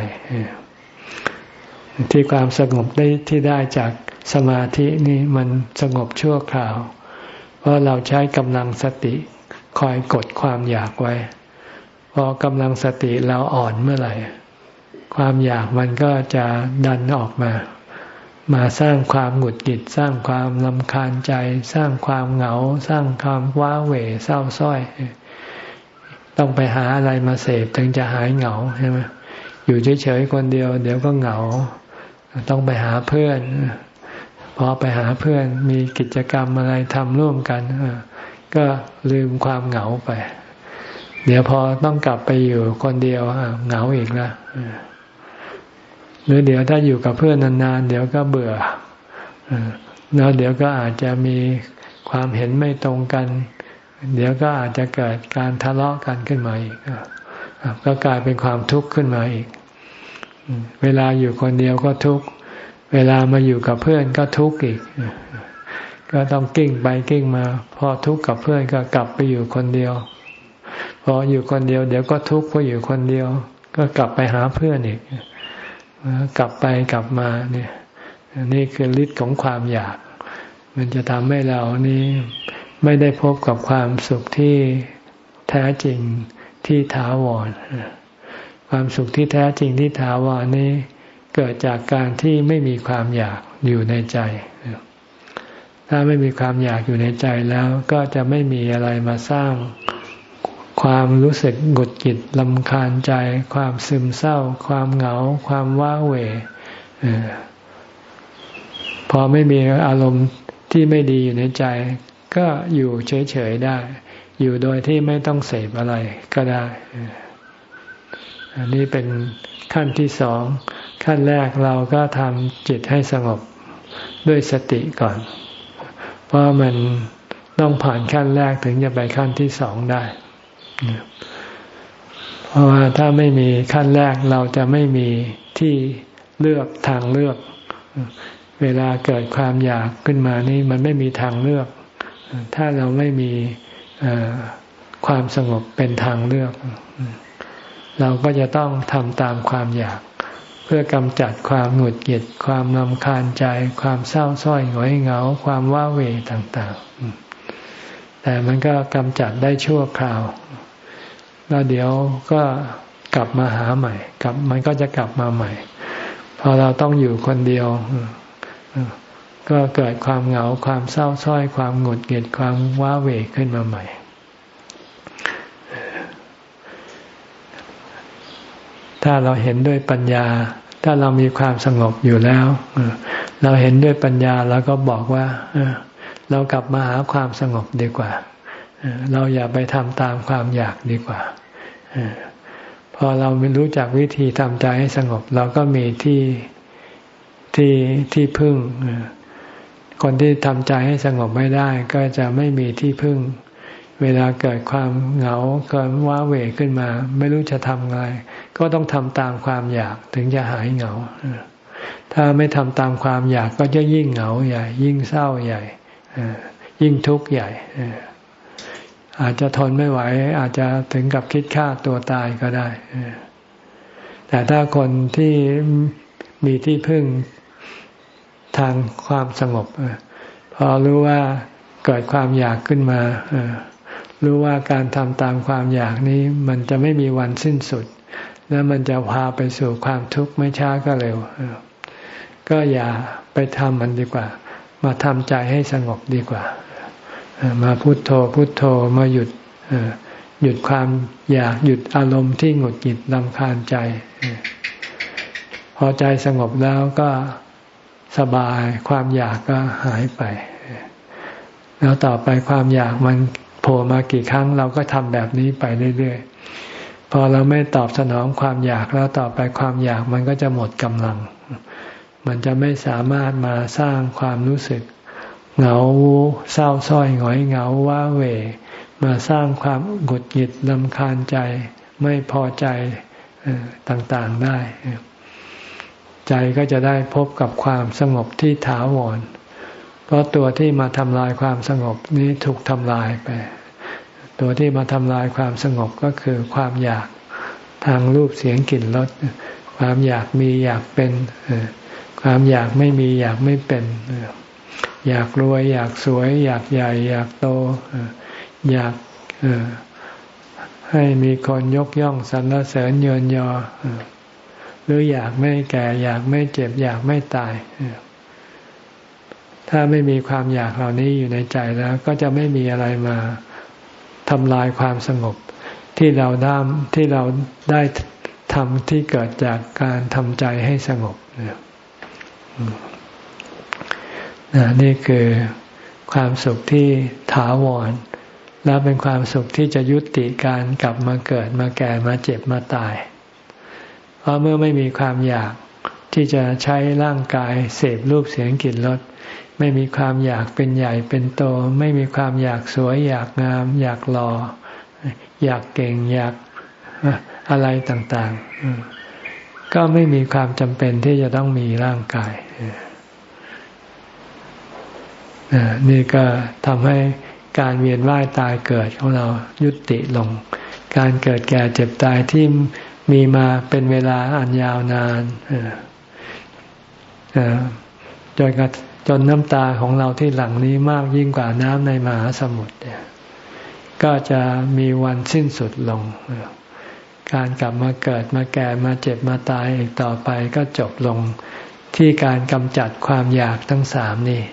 ที่ความสงบได้ที่ได้จากสมาธินี่มันสงบชั่วคราว เพราะเราใช้กำลังสติคอยกดความอยากไว้ พอกำลังสติเราอ่อนเมื่อไหร่ ความอยากมันก็จะดันออกมา มาสร้างความหงุดหงิดสร้างความลำคาญใจ สร้างความเหงา สร้างความว้าเหวเศร้าส้อย ต้องไปหาอะไรมาเสพถึงจะหายเหงาใช่ไหมอยู่เฉยๆคนเดียว เดี๋ยวก็เหงา ต้องไปหาเพื่อน พอไปหาเพื่อนมีกิจกรรมอะไรทำร่วมกันก็ลืมความเหงาไป เดี๋ยวพอต้องกลับไปอยู่คนเดียวเหงาอีกแล้ว หรือเดี๋ยวถ้าอยู่กับเพื่อนนานๆ เดี๋ยวก็เบื่อแล้วเดี๋ยวก็อาจจะมีความเห็นไม่ตรงกัน เดี๋ยวก็อาจจะเกิดการทะเลาะกันขึ้นมาอีกก็กลายเป็นความทุกข์ขึ้นมาอีก เวลาอยู่คนเดียวก็ทุกข์ เวลามาอยู่กับเพื่อนก็ทุกข์อีก ก็ต้องกิ้งไปกิ้งมา พอทุกข์กับเพื่อนก็กลับไปอยู่คนเดียว พออยู่คนเดียว เดี๋ยวก็ทุกข์พราะอยู่คนเดียว ก็กลับไปหาเพื่อนอีก กลับไปกลับมาเนี่ยนี่คือฤทธิ์ของความอยาก มันจะทำให้เรานี้ไม่ได้พบกับความสุขที่แท้จริงที่ถาวร ความสุขที่แท้จริงที่ถาวรนี้เกิดจากการที่ไม่มีความอยากอยู่ในใจ ถ้าไม่มีความอยากอยู่ในใจแล้ว ก็จะไม่มีอะไรมาสร้าง ความรู้สึกกดกิดลำคาญใจ ความซึมเศร้า ความเหงา ความว้าเหวพอไม่มีอารมณ์ที่ไม่ดีอยู่ในใจ ก็อยู่เฉยๆได้ อยู่โดยที่ไม่ต้องเสพอะไรก็ได้ อันนี้เป็นขั้นที่สอง ขั้นแรกเราก็ทำจิตให้สงบด้วยสติก่อน เพราะมันต้องผ่านขั้นแรกถึงจะไปขั้นที่สองได้ เพราะว่าถ้าไม่มีขั้นแรกเราจะไม่มีที่เลือกทางเลือก เวลาเกิดความอยากขึ้นมานี่มันไม่มีทางเลือก ถ้าเราไม่มีความสงบเป็นทางเลือก เราก็จะต้องทำตามความอยาก เพื่อกำจัดความหงุดหงิดความลำคาญใจ ความเศร้าส้อยหงอยเหงา ความว้าเหวต่าง ๆ แต่มันก็กำจัดได้ชั่วคราว แล้วเดี๋ยวก็กลับมาหาใหม่ กลับมันก็จะกลับมาใหม่ พอเราต้องอยู่คนเดียว ก็เกิดความเหงาความเศร้าส้อยความหงุดหงิดความว้าเหวขึ้นมาใหม่ ถ้าเราเห็นด้วยปัญญา ถ้าเรามีความสงบอยู่แล้วเราเห็นด้วยปัญญาแล้วก็บอกว่าเรากลับมาหาความสงบดีกว่า เราอย่าไปทำตามความอยากดีกว่า พอเรารู้จักวิธีทำใจให้สงบ เราก็มีที่ที่ที่พึ่ง คนที่ทำใจให้สงบไม่ได้ ก็จะไม่มีที่พึ่ง เวลาเกิดความเหงาเกิดว้าเหวขึ้นมา ไม่รู้จะทำไงก็ต้องทำตามความอยากถึงจะหายเหงา ถ้าไม่ทำตามความอยากก็จะยิ่งเหงาใหญ่ ยิ่งเศร้าใหญ่ยิ่งทุกข์ใหญ่ อาจจะทนไม่ไหว อาจจะถึงกับคิดฆ่าตัวตายก็ได้ แต่ถ้าคนที่มีที่พึ่งทางความสงบพอรู้ว่าเกิดความอยากขึ้นมารู้ว่าการทำตามความอยากนี้ มันจะไม่มีวันสิ้นสุด แล้วมันจะพาไปสู่ความทุกข์ไม่ช้าก็เร็ว ก็อย่าไปทำมันดีกว่า มาทำใจให้สงบดีกว่า มาพุโทโธพุโทโธมาหยุดหยุดความอยากหยุดอารมณ์ที่หงุดหงิดลำคาญใจ พอใจสงบแล้วก็สบายความอยากก็หายไป แล้วต่อไปความอยากมันโผล่มากี่ครั้งเราก็ทำแบบนี้ไปเรื่อยๆ พอเราไม่ตอบสนองความอยากแล้วต่อไปความอยากมันก็จะหมดกำลัง มันจะไม่สามารถมาสร้างความรู้สึก เหงาเศร้าส้อยหงอยเหงาว้าเหวมาสร้างความกดหงิดลำคาญใจไม่พอใจต่างๆได้ ใจก็จะได้พบกับความสงบที่ถาวร เพราะตัวที่มาทำลายความสงบนี้ถูกทำลายไป ตัวที่มาทำลายความสงบก็คือความอยากทางรูปเสียงกลิ่นรสความอยากมีอยากเป็น ความอยากไม่มีอยากไม่เป็น อยากรวย อยากสวย อยากใหญ่ อยากโต อยากให้มีคนยกย่องสรรเสริญเยินยอ หรืออยากไม่แก่ อยากไม่เจ็บ อยากไม่ตาย ถ้าไม่มีความอยากเหล่านี้อยู่ในใจแล้ว ก็จะไม่มีอะไรมาทำลายความสงบที่เราได้ที่เราได้ทำที่เกิดจากการทำใจให้สงบเนี่ย นี่คือความสุขที่ถาวร แล้วเป็นความสุขที่จะยุติการกลับมาเกิดมาแก่มาเจ็บมาตาย เพราะเมื่อไม่มีความอยากที่จะใช้ร่างกายเสพรูปเสียงกลิ่นรสไม่มีความอยากเป็นใหญ่เป็นโต ไม่มีความอยากสวย อยากงาม อยากหล่ออยากเก่งอยากอะไรต่างๆ ก็ไม่มีความจำเป็นที่จะต้องมีร่างกาย นี่ก็ทำให้การเวียนว่ายตายเกิดของเรายุติลง การเกิดแก่เจ็บตายที่มีมาเป็นเวลาอันยาวนานจนจนน้ำตาของเราที่หลั่งนี้มากยิ่งกว่าน้ำในมหาสมุทรก็จะมีวันสิ้นสุดลง การกลับมาเกิดมาแก่มาเจ็บมาตายอีกต่อไปก็จบลงที่การกำจัดความอยากทั้งสามนี่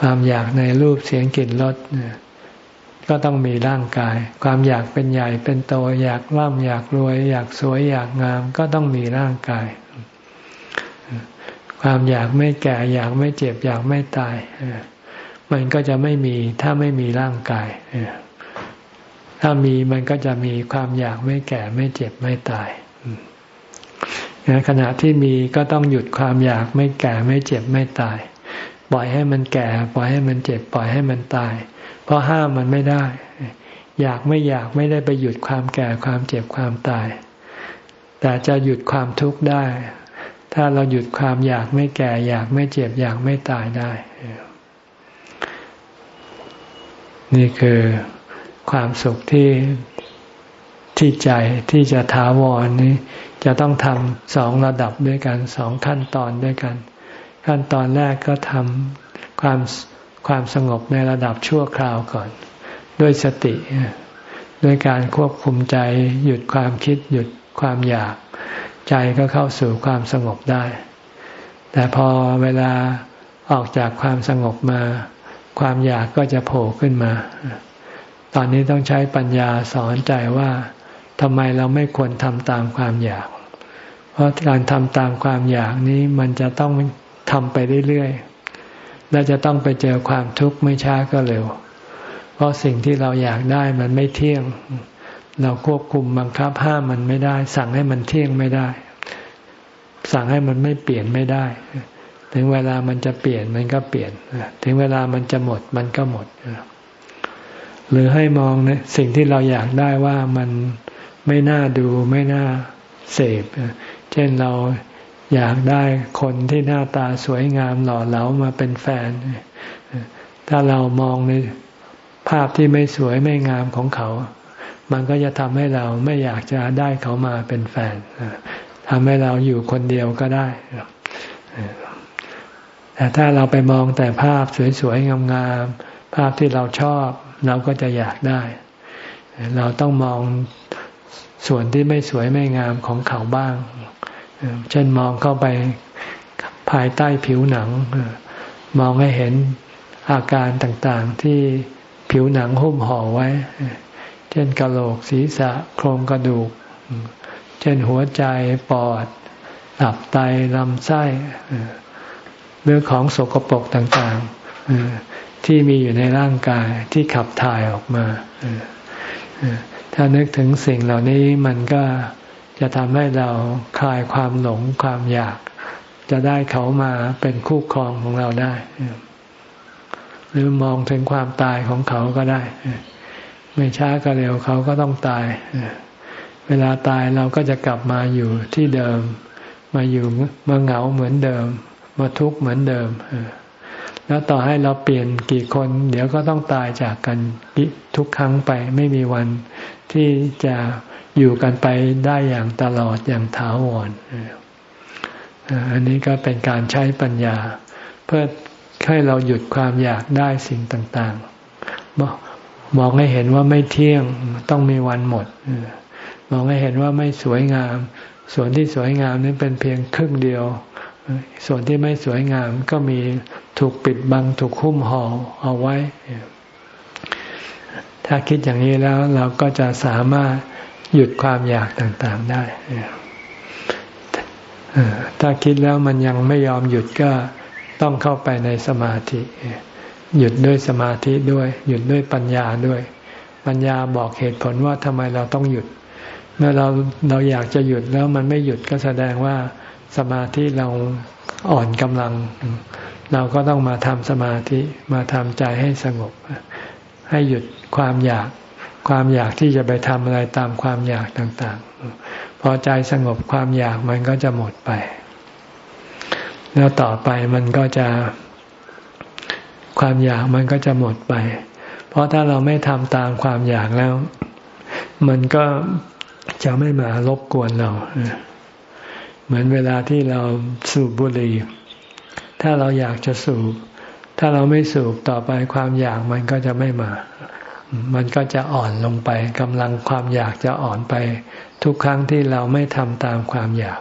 ความอยากในรูปเสียงกลิ่นรสก็ต้องมีร่างกาย ความอยากเป็นใหญ่เป็นโต อยากร่ำอยากรวย อยากสวยอยากงาม ก็ต้องมีร่างกาย ความอยากไม่แก่อยากไม่เจ็บอยากไม่ตาย มันก็จะไม่มีถ้าไม่มีร่างกาย ถ้ามีมันก็จะมีความอยากไม่แก่ไม่เจ็บไม่ตายขณะที่มีก็ต้องหยุดความอยากไม่แก่ไม่เจ็บไม่ตาย ปล่อยให้มันแก่ ปล่อยให้มันเจ็บ ปล่อยให้มันตาย เพราะห้ามมันไม่ได้ อยากไม่อยากไม่ได้ไปหยุดความแก่ความเจ็บความตาย แต่จะหยุดความทุกข์ได้ ถ้าเราหยุดความอยากไม่แก่ อยากไม่เจ็บ อยากไม่ตายได้ นี่คือความสุขที่ที่ใจที่จะถาวรนี้ จะต้องทำสองระดับด้วยกันสองขั้นตอนด้วยกัน ขั้นตอนแรกก็ทำความความสงบในระดับชั่วคราวก่อน ด้วยสติ ด้วยการควบคุมใจ หยุดความคิดหยุดความอยาก ใจก็เข้าสู่ความสงบได้ แต่พอเวลาออกจากความสงบมา ความอยากก็จะโผล่ขึ้นมา ตอนนี้ต้องใช้ปัญญาสอนใจว่าทำไมเราไม่ควรทำตามความอยาก เพราะการทำตามความอยากนี้มันจะต้อง ทำไปเรื่อยๆ และจะต้องไปเจอความทุกข์ไม่ช้าก็เร็ว เพราะสิ่งที่เราอยากได้มันไม่เที่ยง เราควบคุมบังคับห้ามมันไม่ได้ สั่งให้มันเที่ยงไม่ได้ สั่งให้มันไม่เปลี่ยนไม่ได้ ถึงเวลามันจะเปลี่ยนมันก็เปลี่ยน ถึงเวลามันจะหมดมันก็หมด หรือให้มองนะสิ่งที่เราอยากได้ว่ามันไม่น่าดูไม่น่าเสพ เช่นเรา อยากได้คนที่หน้าตาสวยงามหล่อเหลามาเป็นแฟน ถ้าเรามองในภาพที่ไม่สวยไม่งามของเขา มันก็จะทำให้เราไม่อยากจะได้เขามาเป็นแฟนทำให้เราอยู่คนเดียวก็ได้แต่ถ้าเราไปมองแต่ภาพสวยๆงามๆภาพที่เราชอบ เราก็จะอยากได้ เราต้องมองส่วนที่ไม่สวยไม่งามของเขาบ้าง เช่นมองเข้าไปภายใต้ผิวหนัง มองให้เห็นอาการต่างๆ ที่ผิวหนังหุ้มห่อไว้ เช่นกระโหลกศีรษะโครงกระดูก เช่นหัวใจปอดตับไตลำไส้เรื่องของสกปรกต่างๆที่มีอยู่ในร่างกายที่ขับถ่ายออกมาถ้านึกถึงสิ่งเหล่านี้มันก็ จะทำให้เราคลายความหลงความอยาก จะได้เขามาเป็นคู่ครองของเราได้ หรือมองถึงความตายของเขาก็ได้ ไม่ช้าก็เร็วเขาก็ต้องตาย เวลาตายเราก็จะกลับมาอยู่ที่เดิม มาอยู่มาเหงาเหมือนเดิม มาทุกข์เหมือนเดิมแล้วต่อให้เราเปลี่ยนกี่คน เดี๋ยวก็ต้องตายจากกันทุกครั้งไปไม่มีวันที่จะ อยู่กันไปได้อย่างตลอดอย่างถาวรอันนี้ก็เป็นการใช้ปัญญา เพื่อให้เราหยุดความอยากได้สิ่งต่างๆมองให้เห็นว่าไม่เที่ยงต้องมีวันหมดมองให้เห็นว่าไม่สวยงาม ส่วนที่สวยงามนี้เป็นเพียงครึ่งเดียว ส่วนที่ไม่สวยงามก็มีถูกปิดบังถูกคุ้มห่อเอาไว้ ถ้าคิดอย่างนี้แล้วเราก็จะสามารถ หยุดความอยากต่างๆได้ถ้าคิดแล้วมันยังไม่ยอมหยุดก็ต้องเข้าไปในสมาธิ หยุดด้วยสมาธิด้วย หยุดด้วยปัญญาด้วย ปัญญาบอกเหตุผลว่าทำไมเราต้องหยุด เมื่อเราเราอยากจะหยุดแล้วมันไม่หยุดก็แสดงว่าสมาธิเราอ่อนกำลัง เราก็ต้องมาทำสมาธิมาทำใจให้สงบ ให้หยุดความอยาก ความอยากที่จะไปทำอะไรตามความอยากต่างๆ พอใจสงบความอยากมันก็จะหมดไป แล้วต่อไปมันก็จะ ความอยากมันก็จะหมดไป เพราะถ้าเราไม่ทำตามความอยากแล้ว มันก็จะไม่มารบกวนเรา เหมือนเวลาที่เราสูบบุหรี่ ถ้าเราอยากจะสูบ ถ้าเราไม่สูบต่อไปความอยากมันก็จะไม่มา มันก็จะอ่อนลงไปกำลังความอยากจะอ่อนไป ทุกครั้งที่เราไม่ทำตามความอยาก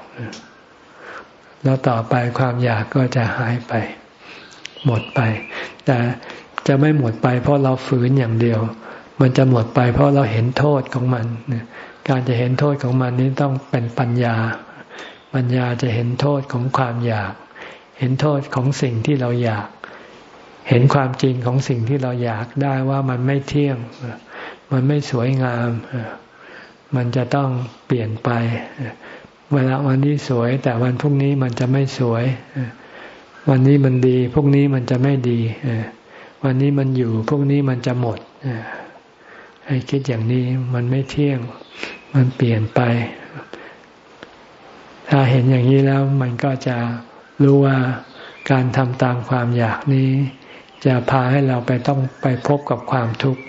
แล้วต่อไปความอยากก็จะหายไป หมดไป แต่จะไม่หมดไปเพราะเราฝืนอย่างเดียว มันจะหมดไปเพราะเราเห็นโทษของมัน การจะเห็นโทษของมันนี้ต้องเป็นปัญญา ปัญญาจะเห็นโทษของความอยาก เห็นโทษของสิ่งที่เราอยาก เห็นความจริงของสิ่งที่เราอยากได้ว่ามันไม่เที่ยง มันไม่สวยงาม มันจะต้องเปลี่ยนไป เวลาวันนี้สวย แต่วันพรุ่งนี้มันจะไม่สวย วันนี้มันดี พรุ่งนี้มันจะไม่ดี วันนี้มันอยู่ พรุ่งนี้มันจะหมด ให้คิดอย่างนี้มันไม่เที่ยง มันเปลี่ยนไป ถ้าเห็นอย่างนี้แล้วมันก็จะรู้ว่าการทำตามความอยากนี้ จะพาให้เราไปต้องไปพบกับความทุกข์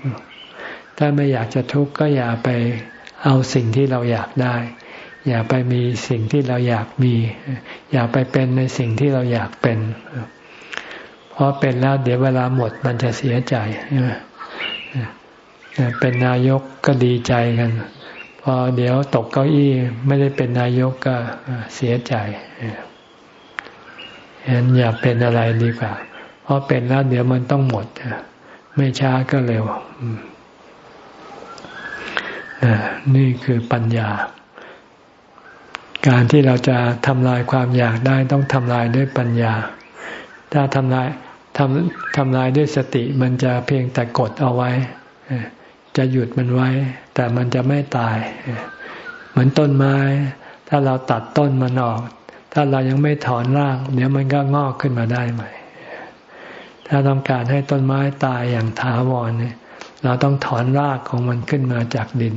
ถ้าไม่อยากจะทุกข์ก็อย่าไปเอาสิ่งที่เราอยากได้ อย่าไปมีสิ่งที่เราอยากมี อย่าไปเป็นในสิ่งที่เราอยากเป็น เพราะเป็นแล้วเดี๋ยวเวลาหมดมันจะเสียใจใช่ไหมเป็นนายกก็ดีใจกัน พอเดี๋ยวตกเก้าอี้ไม่ได้เป็นนายกก็เสียใจเห็นอย่าเป็นอะไรดีกว่า เพราะเป็นแล้วเดี๋ยวมันต้องหมด ไม่ช้าก็เร็ว นี่คือปัญญา การที่เราจะทำลายความอยากได้ต้องทำลายด้วยปัญญา ถ้าทำลายทำทำลายด้วยสติมันจะเพียงแต่กดเอาไว้ จะหยุดมันไว้ แต่มันจะไม่ตาย เหมือนต้นไม้ ถ้าเราตัดต้นมันออก ถ้าเรายังไม่ถอนราก เดี๋ยวมันก็งอกขึ้นมาได้ใหม่ ถ้าต้องการให้ต้นไม้ตายอย่างถาวรเนี่ย เราต้องถอนรากของมันขึ้นมาจากดิน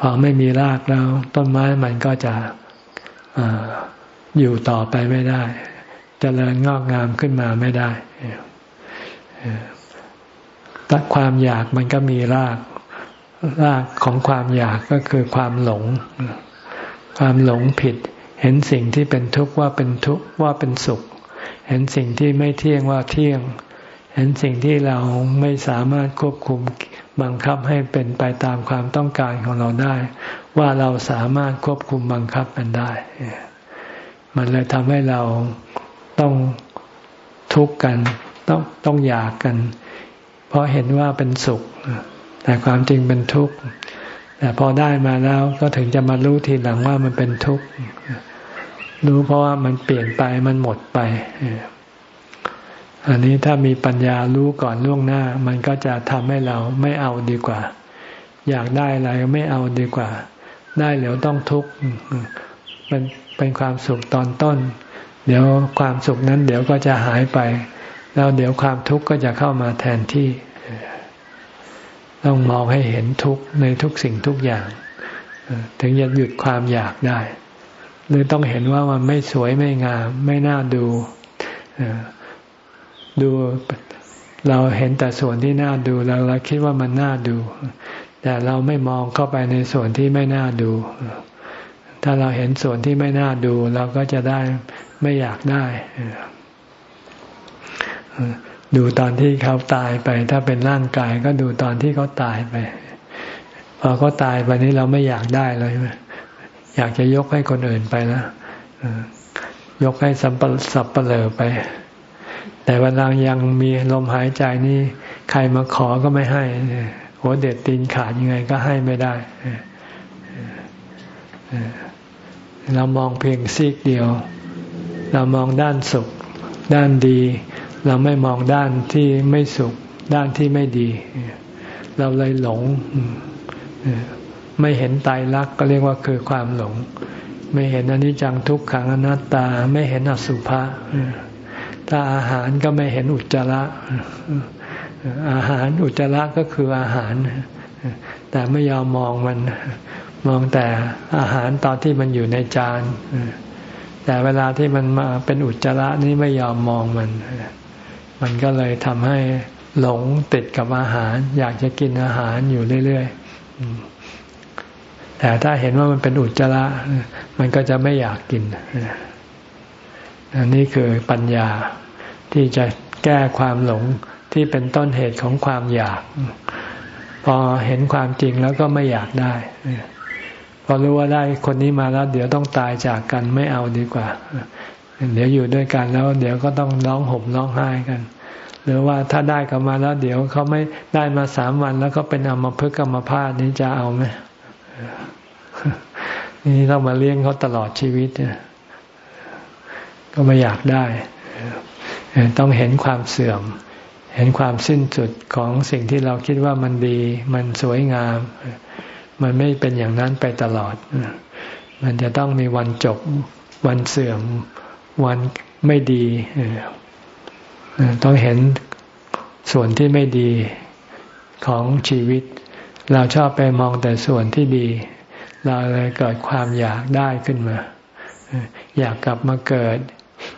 พอไม่มีรากแล้ว ต้นไม้มันก็จะออยู่ต่อไปไม่ได้จเจริญงอกงามขึ้นมาไม่ได้ความอยากมันก็มีราก รากของความอยากก็คือความหลง ความหลงผิด เห็นสิ่งที่เป็นทุกข์ว่าเป็นทุกข์ว่าเป็นสุข เห็นสิ่งที่ไม่เที่ยงว่าเที่ยง เห็นสิ่งที่เราไม่สามารถควบคุมบังคับให้เป็นไปตามความต้องการของเราได้ ว่าเราสามารถควบคุมบังคับมันได้ มันเลยทำให้เราต้องทุกข์กัน ต้องต้องอยากกัน เพราะเห็นว่าเป็นสุข แต่ความจริงเป็นทุกข์แต่พอได้มาแล้วก็ถึงจะมารู้ทีหลังว่ามันเป็นทุกข์ รู้เพราะว่ามันเปลี่ยนไปมันหมดไป อันนี้ถ้ามีปัญญารู้ก่อนล่วงหน้า มันก็จะทำให้เราไม่เอาดีกว่า อยากได้อะไรไม่เอาดีกว่า ได้เดี๋ยวต้องทุกข์มันเป็นความสุขตอนต้น เดี๋ยวความสุขนั้นเดี๋ยวก็จะหายไป แล้วเดี๋ยวความทุกข์ก็จะเข้ามาแทนที่ต้องมองให้เห็นทุกข์ในทุกสิ่งทุกอย่าง ถึงจะหยุดความอยากได้ หรือต้องเห็นว่ามันไม่สวยไม่งาม ไม่น่าดูดูเราเห็นแต่ส่วนที่น่าดูเราเราคิดว่ามันน่าดู แต่เราไม่มองเข้าไปในส่วนที่ไม่น่าดู ถ้าเราเห็นส่วนที่ไม่น่าดู เราก็จะได้ไม่อยากได้ดูตอนที่เขาตายไป ถ้าเป็นร่างกายก็ดูตอนที่เขาตายไป พอเขาตายไปนี้เราไม่อยากได้เลย อยากจะยกให้คนอื่นไปแล้วยกให้สัมปสับเปลอไป แต่เวลายังมีลมหายใจนี่ ใครมาขอก็ไม่ให้หัวเด็ดตีนขาดยังไงก็ให้ไม่ได้เรามองเพียงซีกเดียว เรามองด้านสุข ด้านดี เราไม่มองด้านที่ไม่สุข ด้านที่ไม่ดี เราเลยหลง ไม่เห็นตายรักก็เรียกว่าคือความหลง ไม่เห็นอนิจจังทุกขังอนัตตาไม่เห็นอสุภะถ้าอาหารก็ไม่เห็นอุจจาระอาหารอุจจาระก็คืออาหาร แต่ไม่ยอมมองมันมองแต่อาหารตอนที่มันอยู่ในจานแต่เวลาที่มันมาเป็นอุจจาระนี่ไม่ยอมมองมัน มันก็เลยทำให้หลงติดกับอาหาร อยากจะกินอาหารอยู่เรื่อยๆ แต่ถ้าเห็นว่ามันเป็นอุจจาระมันก็จะไม่อยากกินอันนี้คือปัญญาที่จะแก้ความหลงที่เป็นต้นเหตุของความอยาก พอเห็นความจริงแล้วก็ไม่อยากได้พอรู้ว่าได้คนนี้มาแล้ว เดี๋ยวต้องตายจากกันไม่เอาดีกว่า เดี๋ยวอยู่ด้วยกันแล้ว เดี๋ยวก็ต้องร้องห่มร้องไห้กัน หรือว่าถ้าได้กลับมาแล้ว เดี๋ยวเขาไม่ได้มาสามวันแล้วก็เป็นอมภพกรรมพาดนี้จะเอาไหม นี่ต้องมาเลี้ยงเขาตลอดชีวิตก็ไม่อยากได้ ต้องเห็นความเสื่อม เห็นความสิ้นสุดของสิ่งที่เราคิดว่ามันดี มันสวยงาม มันไม่เป็นอย่างนั้นไปตลอด มันจะต้องมีวันจบ วันเสื่อม วันไม่ดีต้องเห็นส่วนที่ไม่ดีของชีวิต เราชอบไปมองแต่ส่วนที่ดี เราเลยเกิดความอยากได้ขึ้นมา อยากกลับมาเกิด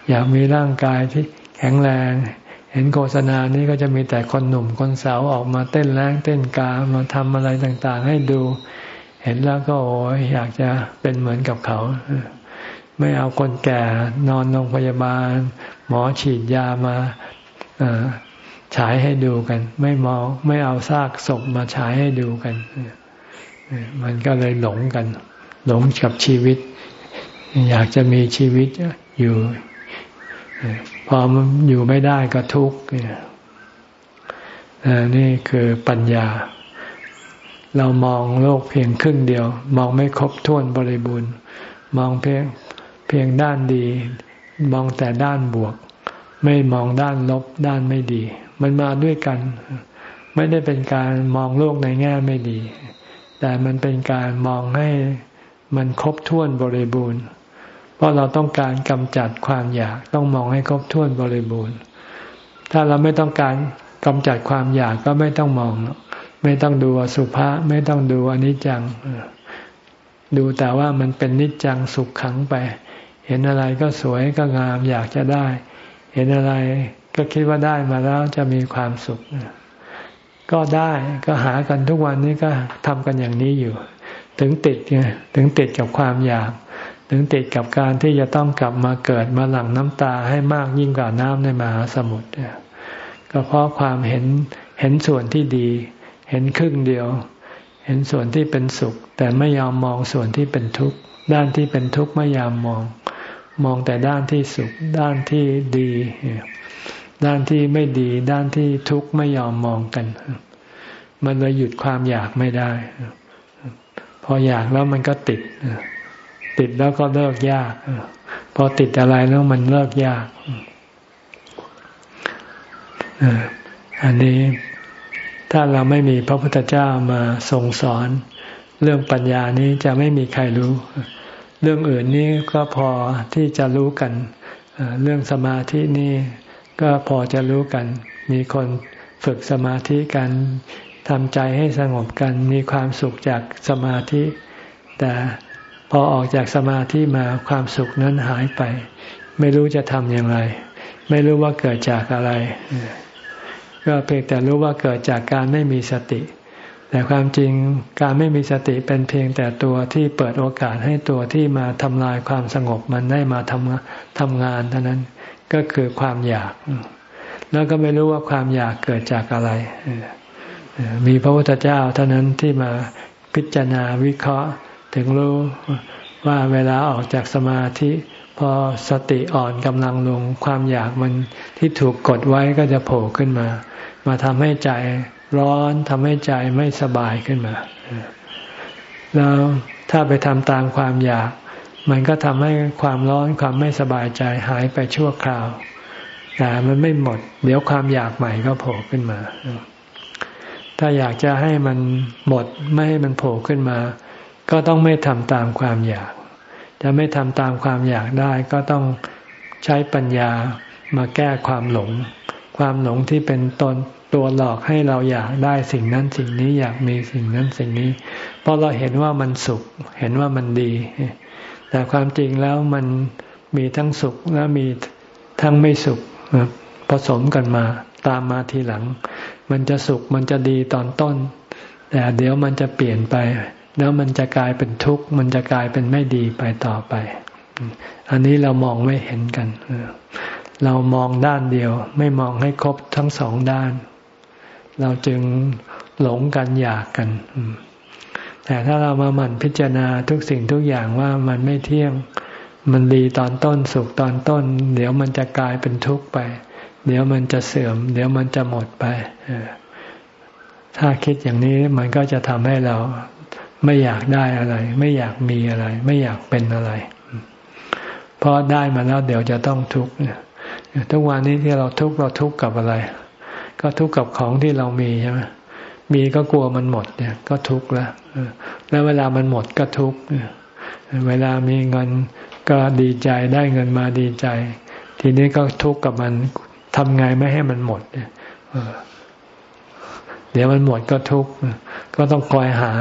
อยากมีร่างกายที่แข็งแรง เห็นโฆษณานี้ก็จะมีแต่คนหนุ่มคนสาวออกมาเต้นแรงเต้นกามาทำอะไรต่างๆ ให้ดู เห็นแล้วก็โอ้ยอยากจะเป็นเหมือนกับเขา ไม่เอาคนแก่นอนโรงพยาบาล หมอฉีดยามา ฉายให้ดูกัน ไม่มองไม่เอาซากศพมาฉายให้ดูกัน มันก็เลยหลงกัน หลงกับชีวิต อยากจะมีชีวิตอยู่ พอมันอยู่ไม่ได้ก็ทุกข์นี่คือปัญญา เรามองโลกเพียงครึ่งเดียว มองไม่ครบถ้วนบริบูรณ์ มองเพียงเพียงด้านดี มองแต่ด้านบวก ไม่มองด้านลบด้านไม่ดี มันมาด้วยกัน ไม่ได้เป็นการมองโลกในแง่ไม่ดี แต่มันเป็นการมองให้มันครบถ้วนบริบูรณ์ เพราะเราต้องการกำจัดความอยากต้องมองให้ครบถ้วนบริบูรณ์ ถ้าเราไม่ต้องการกำจัดความอยากก็ไม่ต้องมอง ไม่ต้องดูสุภาษไม่ต้องดูอนิจจัง ดูแต่ว่ามันเป็นนิจจังสุขขังไป เห็นอะไรก็สวยก็งามอยากจะได้ เห็นอะไร ก็คิดว่าได้มาแล้วจะมีความสุข ก็ได้ก็หากันทุกวันนี้ก็ทำกันอย่างนี้อยู่ ถึงติดไงถึงติดกับความอยาก ถึงติดกับการที่จะต้องกลับมาเกิดมาหลั่งน้ำตาให้มากยิ่งกว่าน้ำในมหาสมุทรก็เพราะความเห็นเห็นส่วนที่ดี เห็นครึ่งเดียว เห็นส่วนที่เป็นสุข แต่ไม่ยอมมองส่วนที่เป็นทุกข์ด้านที่เป็นทุกข์ไม่ยอมมอง มองแต่ด้านที่สุข ด้านที่ดี ด้านที่ไม่ดี ด้านที่ทุกข์ไม่ยอมมองกัน มันเลยหยุดความอยากไม่ได้ พออยากแล้วมันก็ติด ติดแล้วก็เลิกยาก พอติดอะไรแล้วมันเลิกยากอันนี้ถ้าเราไม่มีพระพุทธเจ้ามาทรงสอน เรื่องปัญญานี้จะไม่มีใครรู้ เรื่องอื่นนี้ก็พอที่จะรู้กัน เรื่องสมาธินี่ ก็พอจะรู้กัน มีคนฝึกสมาธิกันทำใจให้สงบกันมีความสุขจากสมาธิ แต่พอออกจากสมาธิมาความสุขนั้นหายไป ไม่รู้จะทำอย่างไร ไม่รู้ว่าเกิดจากอะไร ก็เพียงแต่รู้ว่าเกิดจากการไม่มีสติ แต่ความจริงการไม่มีสติเป็นเพียงแต่ตัวที่เปิดโอกาสให้ตัวที่มาทำลายความสงบมันได้มาทำทำงานเท่านั้น ก็คือความอยาก แล้วก็ไม่รู้ว่าความอยากเกิดจากอะไร มีพระพุทธเจ้าเท่านั้นที่มาพิจารณาวิเคราะห์ถึงรู้ว่าเวลาออกจากสมาธิพอสติอ่อนกำลังลงความอยากมันที่ถูกกดไว้ก็จะโผล่ขึ้นมา มาทำให้ใจร้อนทำให้ใจไม่สบายขึ้นมา แล้วถ้าไปทำตามความอยาก มันก็ทำให้ความร้อนความไม่สบายใจหายไปชั่วคราว แต่มันไม่หมด เดี๋ยวความอยากใหม่ก็โผล่ขึ้นมา ถ้าอยากจะให้มันหมดไม่ให้มันโผล่ขึ้นมา ก็ต้องไม่ทำตามความอยาก จะไม่ทำตามความอยากได้ก็ต้องใช้ปัญญามาแก้ความหลง ความหลงที่เป็นตนตัวหลอกให้เราอยากได้สิ่งนั้นสิ่งนี้อยากมีสิ่งนั้นสิ่งนี้ เพราะเราเห็นว่ามันสุข เห็นว่ามันดี แต่ความจริงแล้วมันมีทั้งสุขและมีทั้งไม่สุขผสมกันมาตามมาทีหลัง มันจะสุขมันจะดีตอนต้น แต่เดี๋ยวมันจะเปลี่ยนไป แล้วมันจะกลายเป็นทุกข์ มันจะกลายเป็นไม่ดีไปต่อไป อันนี้เรามองไม่เห็นกัน เรามองด้านเดียว ไม่มองให้ครบทั้งสองด้าน เราจึงหลงกันอยากกัน แต่ถ้าเรามาหมั่นพิจารณาทุกสิ่งทุกอย่างว่ามันไม่เที่ยง มันดีตอนต้นสุขตอนต้น เดี๋ยวมันจะกลายเป็นทุกข์ไป เดี๋ยวมันจะเสื่อม เดี๋ยวมันจะหมดไปถ้าคิดอย่างนี้มันก็จะทำให้เราไม่อยากได้อะไร ไม่อยากมีอะไร ไม่อยากเป็นอะไรเพราะได้มาแล้วเดี๋ยวจะต้องทุกข์ทุกวันนี้ที่เราทุกข์เราทุกข์กับอะไร ก็ทุกข์กับของที่เรามีใช่ไหม มีก็กลัวมันหมดเนี่ยก็ทุกข์แล้วแล้วเวลามันหมดก็ทุกข์เวลามีเงินก็ดีใจได้เงินมาดีใจ ทีนี้ก็ทุกข์กับมันทำไงไม่ให้มันหมดเนี่ยเดี๋ยวมันหมดก็ทุกข์ก็ต้องคอยหา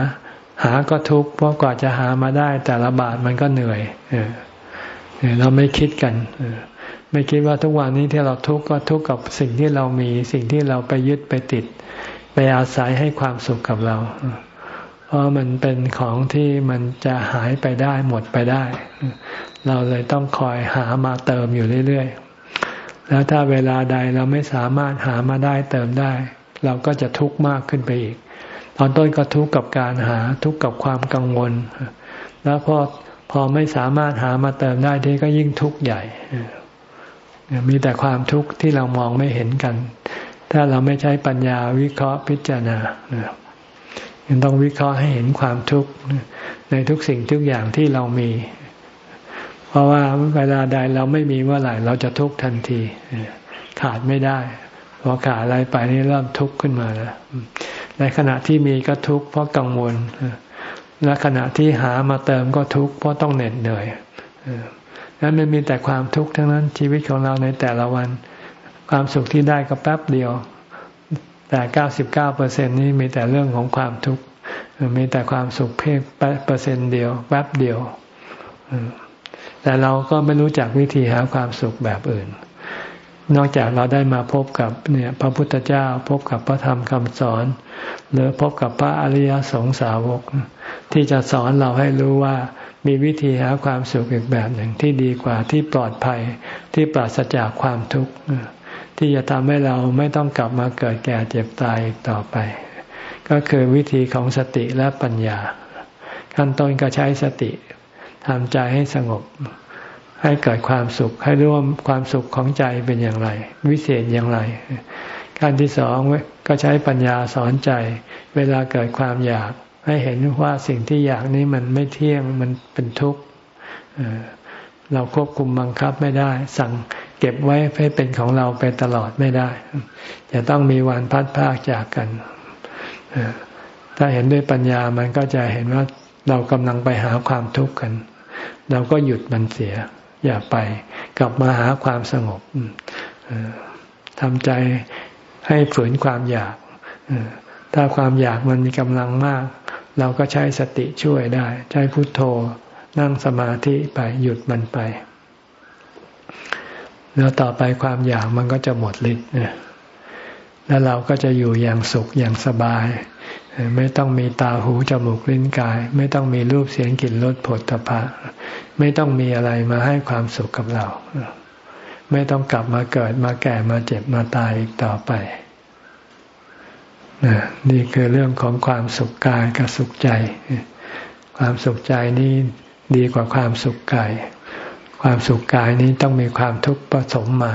หาก็ทุกข์เพราะกว่าจะหามาได้ แต่ละบาทมันก็เหนื่อยเราไม่คิดกันไม่คิดว่าทุกวันนี้ที่เราทุกข์ก็ทุกข์กับสิ่งที่เรามี สิ่งที่เราไปยึดไปติด ไปอาศัยให้ความสุขกับเรา เพราะมันเป็นของที่มันจะหายไปได้หมดไปได้ เราเลยต้องคอยหามาเติมอยู่เรื่อยๆ แล้วถ้าเวลาใดเราไม่สามารถหามาได้เติมได้ เราก็จะทุกข์มากขึ้นไปอีก ตอนต้นก็ทุกข์กับการหาทุกข์กับความกังวล แล้วพอพอไม่สามารถหามาเติมได้ที่ก็ยิ่งทุกข์ใหญ่มีแต่ความทุกข์ที่เรามองไม่เห็นกัน ถ้าเราไม่ใช้ปัญญาวิเคราะห์พิจารณายังต้องวิเคราะห์ให้เห็นความทุกข์ในทุกสิ่งทุกอย่างที่เรามี เพราะว่าเวลาใดเราไม่มีเมื่อไหร่เราจะทุกข์ทันที ขาดไม่ได้พอขาดอะไรไปนี่เริ่มทุกข์ขึ้นมาแล้วในขณะที่มีก็ทุกข์เพราะกังวลและขณะที่หามาเติมก็ทุกข์เพราะต้องเหน็ดเหนื่อยนั้นมันมีแต่ความทุกข์ทั้งนั้นชีวิตของเราในแต่ละวัน ความสุขที่ได้ก็แป๊บเดียว แต่เก้าสิบเก้าเปอร์เซ็นนี้มีแต่เรื่องของความทุกข์มีแต่ความสุขเพียงเปอร์เซ็นต์เดียวแป๊บเดียวแต่เราก็ไม่รู้จักวิธีหาความสุขแบบอื่น นอกจากเราได้มาพบกับเนี่ยพระพุทธเจ้า พบกับพระธรรมคำสอน หรือพบกับพระอริยสงสาวก ที่จะสอนเราให้รู้ว่ามีวิธีหาความสุขอีกแบบหนึ่งที่ดีกว่าที่ปลอดภัยที่ปราศจากความทุกข์ ที่จะทำให้เราไม่ต้องกลับมาเกิดแก่เจ็บตายอีกต่อไป ก็คือวิธีของสติและปัญญา ขั้นต้นก็ใช้สติทำใจให้สงบ ให้เกิดความสุขให้ร่วมความสุขของใจเป็นอย่างไร วิเศษอย่างไร ขั้นที่สองก็ใช้ปัญญาสอนใจ เวลาเกิดความอยาก ให้เห็นว่าสิ่งที่อยากนี้มันไม่เที่ยงมันเป็นทุกข์เราควบคุมบังคับไม่ได้ สั่ง เก็บไว้ให้เป็นของเราไปตลอดไม่ได้ จะต้องมีวันพัดพากจากกัน ถ้าเห็นด้วยปัญญามันก็จะเห็นว่าเรากำลังไปหาความทุกข์กัน เราก็หยุดมันเสีย อย่าไปกลับมาหาความสงบทำใจให้ฝืนความอยากถ้าความอยากมันมีกำลังมาก เราก็ใช้สติช่วยได้ ใช้พุทโธนั่งสมาธิไปหยุดมันไป แล้วต่อไปความอยากมันก็จะหมดฤทธิ์เนี่ยแล้วเราก็จะอยู่อย่างสุขอย่างสบาย ไม่ต้องมีตาหูจมูกลิ้นกาย ไม่ต้องมีรูปเสียงกลิ่นรสผลตภะไม่ต้องมีอะไรมาให้ความสุขกับเรา ไม่ต้องกลับมาเกิดมาแก่มาเจ็บมาตายอีกต่อไปนี่คือเรื่องของความสุขกายกับสุขใจ ความสุขใจนี้ดีกว่าความสุขกาย ความสุขกายนี้ต้องมีความทุกข์ผสมมา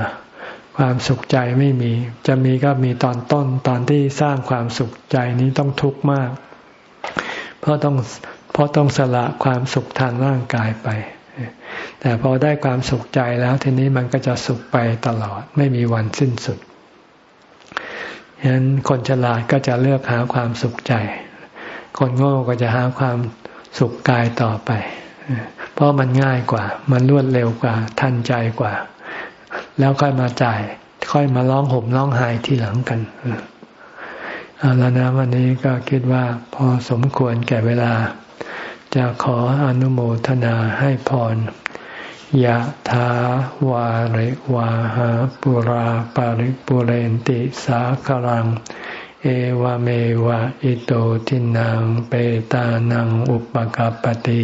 ความสุขใจไม่มี จะมีก็มีตอนต้นตอนที่สร้างความสุขใจนี้ต้องทุกข์มาก เพราะต้องเพราะต้องสละความสุขทางร่างกายไป แต่พอได้ความสุขใจแล้วทีนี้มันก็จะสุขไปตลอดไม่มีวันสิ้นสุดฉะนั้นคนฉลาดก็จะเลือกหาความสุขใจ คนโง่ก็จะหาความสุขกายต่อไป เพราะมันง่ายกว่า มันรวดเร็วกว่า ทันใจกว่า แล้วค่อยมาจ่าย ค่อยมาร้องห่มร้องไห้ทีหลังกันเอาแล้วนะวันนี้ก็คิดว่าพอสมควรแก่เวลา จะขออนุโมทนาให้พรยะถาวาริวาหาปุราปาริปุเรนติสาคลัง เอวเมวะอิโตทินังเปตานังอุปกาปติ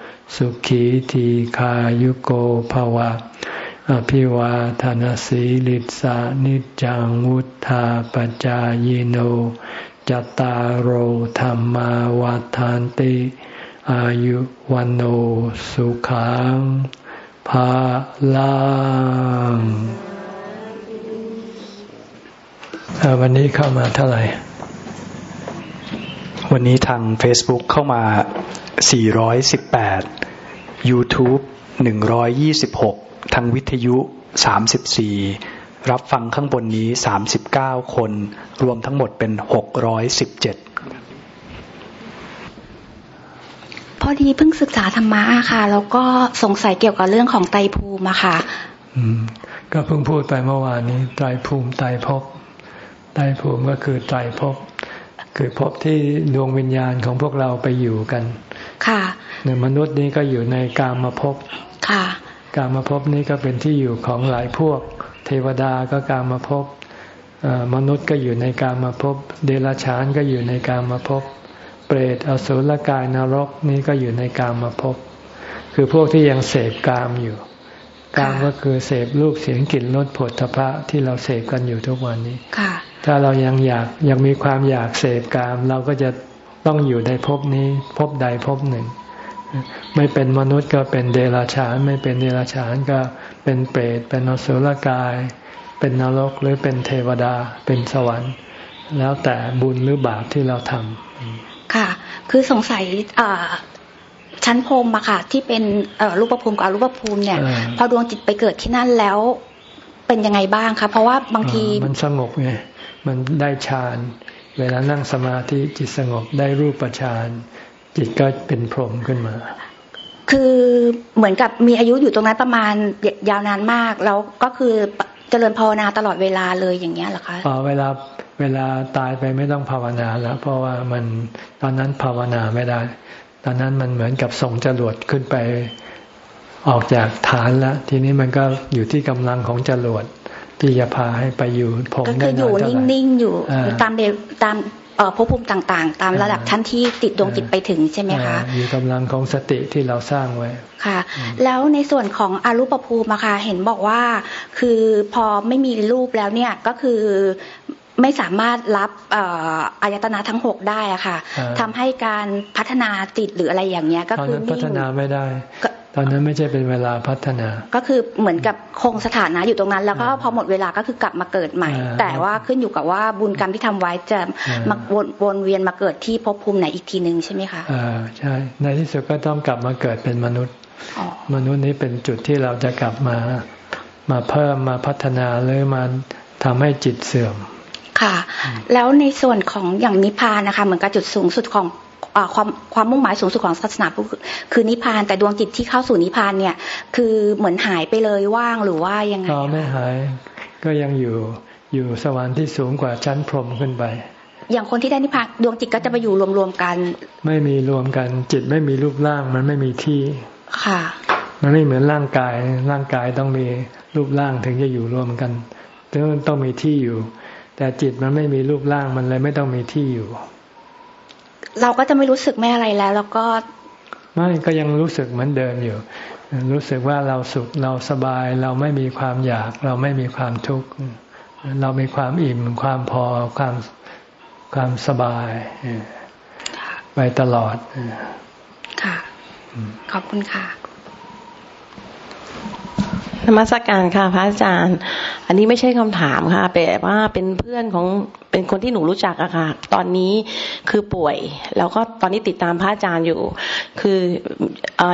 สุขีทีขายุโกภวะ อภิวาทานสีลิสานิจังวุธาปจายโน จตารโหธรรมาวาทานติ อายุวันโอสุขังภาลังวันนี้เข้ามาเท่าไหร่ วันนี้ทาง Facebook เข้ามา 418 YouTube 126 ทางวิทยุ 34 รับฟังข้างบนนี้ 39 คน รวมทั้งหมดเป็น 617 พอดีเพิ่งศึกษาธรรมะค่ะ แล้วก็สงสัยเกี่ยวกับเรื่องของไตภูมิอะค่ะก็เพิ่งพูดไปเมื่อวานนี้ไตรภูมิไตรภพไตรภูมิก็คือไตรภพคือภพที่ดวงวิญญาณของพวกเราไปอยู่กัน ค่ะในมนุษย์นี้ก็อยู่ในกามภพค่ะ กามภพนี้ก็เป็นที่อยู่ของหลายพวก เทวดาก็กามภพมนุษย์ก็อยู่ในกามภพเดรัจฉานก็อยู่ในกามภพเปรตอสุรกายนรกนี้ก็อยู่ในกามภพคือพวกที่ยังเสพกามอยู่ กามก็คือเสพรูปเสียงกลิ่นรสผลทพะที่เราเสพกันอยู่ทุกวันนี้ถ้าเรายังอยากยังมีความอยากเสพกาม เราก็จะ ต้องอยู่ในภพนี้ภพใดภพหนึ่ง ไม่เป็นมนุษย์ก็เป็นเดรัจฉาน ไม่เป็นเดรัจฉานก็เป็นเปรตเป็นอสุรกาย เป็นนรกหรือเป็นเทวดา เป็นสวรรค์ แล้วแต่บุญหรือบาปที่เราทำค่ะ คือสงสัยชั้นพรมอะค่ะ ที่เป็นรูปภูมิกับรูปภูมิเนี่ย พอดวงจิตไปเกิดที่นั่นแล้วเป็นยังไงบ้างคะเพราะว่าบางทีมันสงบไงมันได้ฌาน เวลานั่งสมาธิจิตสงบได้รูปฌานจิตก็เป็นพรหมขึ้นมา คือเหมือนกับมีอายุอยู่ตรงนั้นประมาณยาวนานมาก แล้วก็คือเจริญภาวนาตลอดเวลาเลยอย่างเงี้ยเหรอคะอ๋อเวลาเวลาตายไปไม่ต้องภาวนาแล้ว เพราะว่ามันตอนนั้นภาวนาไม่ได้ ตอนนั้นมันเหมือนกับส่งจรวดขึ้นไปออกจากฐานแล้ว ทีนี้มันก็อยู่ที่กำลังของจรวด ที่จะพาให้ไปอยู่ผมก็คืออยู่นิ่งๆอยู่ตามเดตามภพภูมิต่างๆ ตามระดับชั้นที่ติดดวงจิตไปถึงใช่ไหมคะอยู่กำลังของสติที่เราสร้างไว้ค่ะ แล้วในส่วนของอรูปภูมิอะค่ะเห็นบอกว่าคือพอไม่มีรูปแล้วเนี่ยก็คือไม่สามารถรับอายตนะทั้งหกได้อะค่ะทำให้การพัฒนาจิตหรืออะไรอย่างเงี้ย ก็คือพัฒนาไม่ได้ ตอนนั้นไม่ใช่เป็นเวลาพัฒนา ก็คือเหมือนกับคงสถานะอยู่ตรงนั้น แล้วก็พอหมดเวลาก็คือกลับมาเกิดใหม่ แต่ว่าขึ้นอยู่กับว่าบุญกรรมที่ทำไว้จะมาวนวนเวียนมาเกิดที่ภพภูมิไหนอีกทีหนึ่งใช่ไหมคะอ่าใช่ ในที่สุดก็ต้องกลับมาเกิดเป็นมนุษย์ มนุษย์นี้เป็นจุดที่เราจะกลับมามาเพิ่มมาพัฒนาหรือมาทำให้จิตเสื่อมค่ะ แล้วในส่วนของอย่างนิพพานนะคะ เหมือนกับจุดสูงสุดของ ความความมุ่งหมายสูงสุดของศาสนาคือนิพพาน แต่ดวงจิตที่เข้าสู่นิพพานเนี่ย คือเหมือนหายไปเลยว่างหรือว่ายังไงอ๋อไม่หาย ก็ยังอยู่อยู่สวรรค์ที่สูงกว่าชั้นพรหมขึ้นไป อย่างคนที่ได้นิพพานดวงจิตก็จะไปอยู่รวมๆกัน ไม่มีรวมกัน จิตไม่มีรูปร่างมันไม่มีที่ค่ะ มันไม่เหมือนร่างกาย ร่างกายต้องมีรูปร่างถึงจะอยู่รวมกันต้องต้องมีที่อยู่ แต่จิตมันไม่มีรูปร่างมันเลยไม่ต้องมีที่อยู่ เราก็จะไม่รู้สึกไม่อะไรแล้ว แล้วก็ไม่ก็ยังรู้สึกเหมือนเดิมอยู่ รู้สึกว่าเราสุขเราสบาย เราไม่มีความอยาก เราไม่มีความทุกข์เรามีความอิ่มความพอความความสบายไปตลอดค่ะขอบคุณค่ะ นมัสการค่ะพระอาจารย์ อันนี้ไม่ใช่คำถามค่ะแต่ว่าเป็นเพื่อนของเป็นคนที่หนูรู้จักอะค่ะ ตอนนี้คือป่วย แล้วก็ตอนนี้ติดตามพระอาจารย์อยู่ คือ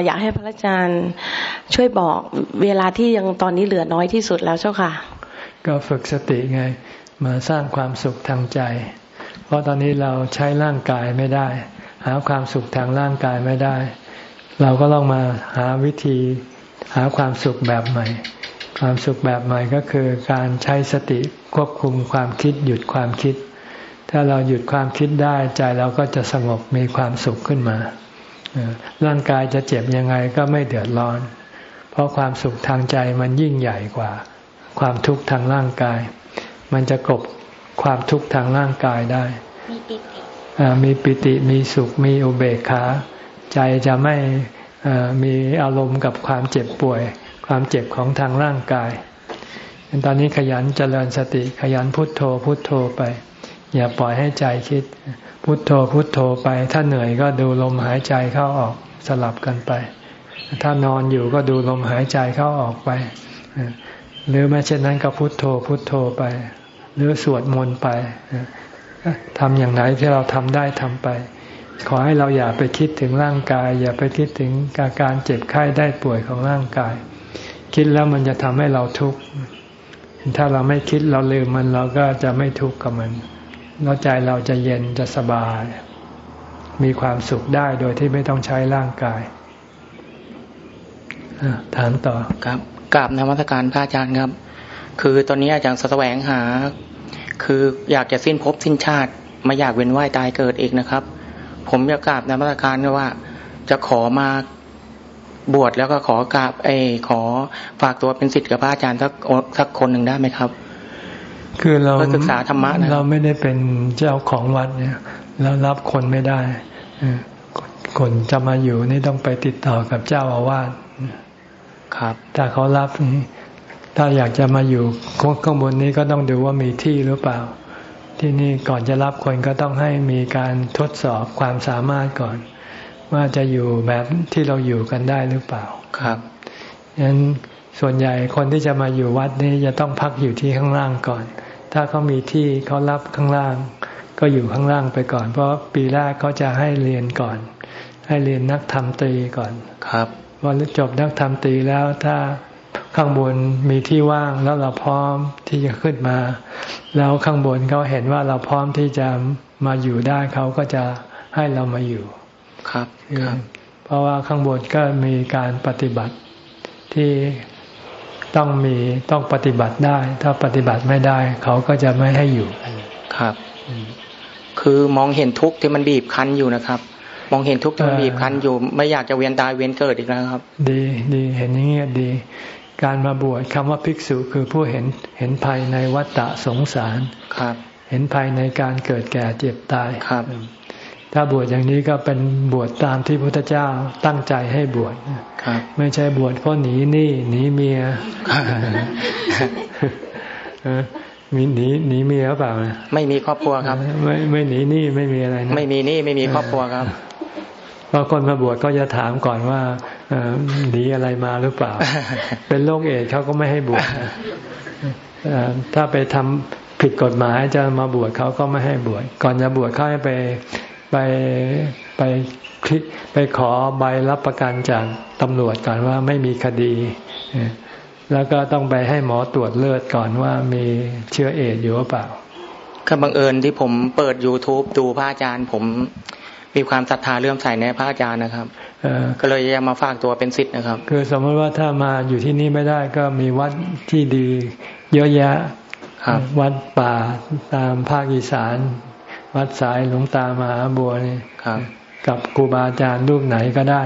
อยากให้พระอาจารย์ช่วยบอกเวลาที่ยังตอนนี้เหลือน้อยที่สุดแล้วเจ้าค่ะ ก็ฝึกสติไง มาสร้างความสุขทางใจ เพราะตอนนี้เราใช้ร่างกายไม่ได้ หาความสุขทางร่างกายไม่ได้ เราก็ต้องมาหาวิธี หาความสุขแบบใหม่ ความสุขแบบใหม่ก็คือการใช้สติควบคุมความคิดหยุดความคิด ถ้าเราหยุดความคิดได้ใจเราก็จะสงบมีความสุขขึ้นมาร่างกายจะเจ็บยังไงก็ไม่เดือดร้อน เพราะความสุขทางใจมันยิ่งใหญ่กว่า ความทุกข์ทางร่างกาย มันจะกบความทุกข์ทางร่างกายได้ มีปิติมีปิติมีสุขมีอุเบกขา ใจจะไม่ มีอารมณ์กับความเจ็บป่วย ความเจ็บของทางร่างกาย ตอนนี้ขยันเจริญสติขยันพุทโธพุทโธไป อย่าปล่อยให้ใจคิด พุทโธพุทโธไป ถ้าเหนื่อยก็ดูลมหายใจเข้าออกสลับกันไป ถ้านอนอยู่ก็ดูลมหายใจเข้าออกไป หรือไม่เช่นนั้นก็พุทโธพุทโธไป หรือสวดมนต์ไปทำอย่างไหนที่เราทำได้ทำไป ขอให้เราอย่าไปคิดถึงร่างกาย อย่าไปคิดถึงการการเจ็บไข้ได้ป่วยของร่างกาย คิดแล้วมันจะทำให้เราทุกข์ถ้าเราไม่คิดเราลืมมันเราก็จะไม่ทุกข์กับมันแล้วใจเราจะเย็นจะสบาย มีความสุขได้โดยที่ไม่ต้องใช้ร่างกายถามต่อครับกราบนมัสการพระอาจารย์ครับ คือตอนนี้อาจารย์สแสวงหา คืออยากจะสิ้นภพสิ้นชาติ ไม่อยากเวียนว่ายตายเกิดอีกนะครับ ผมอยากกราบนมัสการว่า จะขอมาบวชแล้วก็ขอกราบไอ้ขอฝากตัวเป็นศิษย์กับพระอาจารย์สักสักคนหนึ่งได้ไหมครับ คือเราศึกษาธรรมะเราไม่ได้เป็นเจ้าของวัดเนี่ยเรารับคนไม่ได้คนจะมาอยู่นี่ต้องไปติดต่อกับเจ้าอาวาสครับถ้าเขารับนี่ถ้าอยากจะมาอยู่ข้างบนนี้ก็ต้องดูว่ามีที่หรือเปล่า ที่นี่ก่อนจะรับคนก็ต้องให้มีการทดสอบความสามารถก่อน ว่าจะอยู่แบบที่เราอยู่กันได้หรือเปล่าครับฉะนั้นส่วนใหญ่คนที่จะมาอยู่วัดนี้จะต้องพักอยู่ที่ข้างล่างก่อน ถ้าเขามีที่เขารับข้างล่าง ก็อยู่ข้างล่างไปก่อน เพราะปีแรกเขาจะให้เรียนก่อน ให้เรียนนักธรรมตรีก่อนครับพอจบนักธรรมตรีแล้วถ้า ข้างบนมีที่ว่างแล้วเราพร้อมที่จะขึ้นมา แล้วข้างบนเขาเห็นว่าเราพร้อมที่จะมาอยู่ได้เขาก็จะให้เรามาอยู่ครับ เพราะว่าข้างบนก็มีการปฏิบัติที่ต้องมีต้องปฏิบัติได้ ถ้าปฏิบัติไม่ได้ เขาก็จะไม่ให้อยู่ครับ คือมองเห็นทุกข์ที่มันบีบคั้นอยู่นะครับ มองเห็นทุกข์ที่มันบีบคั้นอยู่ ไม่อยากจะเวียนตายเวียนเกิดอีกแล้วครับ ดีดีเห็นอย่างนี้ดี การมาบวชคำว่าภิกษุคือผู้เห็นเห็นภัยในวัฏฏะสงสารครับ เห็นภัยในการเกิดแก่เจ็บตายครับ ถ้าบวชอย่างนี้ก็เป็นบวชตามที่พุทธเจ้าตั้งใจให้บวชไม่ใช่บวชเพราะหนีหนี้หนีเมียมีหนีหนีเมียหรือเปล่า ไม่มีครอบครัวครับ ไม่ไม่หนีหนี้ไม่มีอะไรนะไม่มีหนี้ไม่มีครอบครัวครับ พอคนมาบวชก็จะถามก่อนว่าหนีอะไรมาหรือเปล่า เป็นโรคเอดเขาก็ไม่ให้บวชถ้าไปทำผิดกฎหมายจะมาบวชเขาก็ไม่ให้บวชก่อนจะบวชเขาให้ไปไปไปคลิกไปขอใบรับประกันจากตำรวจก่อนว่าไม่มีคดีแล้วก็ต้องไปให้หมอตรวจเลือดก่อนว่ามีเชื้อเอดอยู่หรือเปล่าก็บังเอิญที่ผมเปิด youtube ดูพระอาจารย์ผม มีความศรัทธาเลื่อมใสในพระอาจารย์นะครับก็เลยจะมาฝากตัวเป็นศิษย์นะครับ คือสมมติว่าถ้ามาอยู่ที่นี่ไม่ได้ก็มีวัดที่ดีเยอะแยะวัดป่าตามภาคอีสาน วัดสายหลวงตามหาบัวนี่กับครูบาอาจารย์รูปไหนก็ได้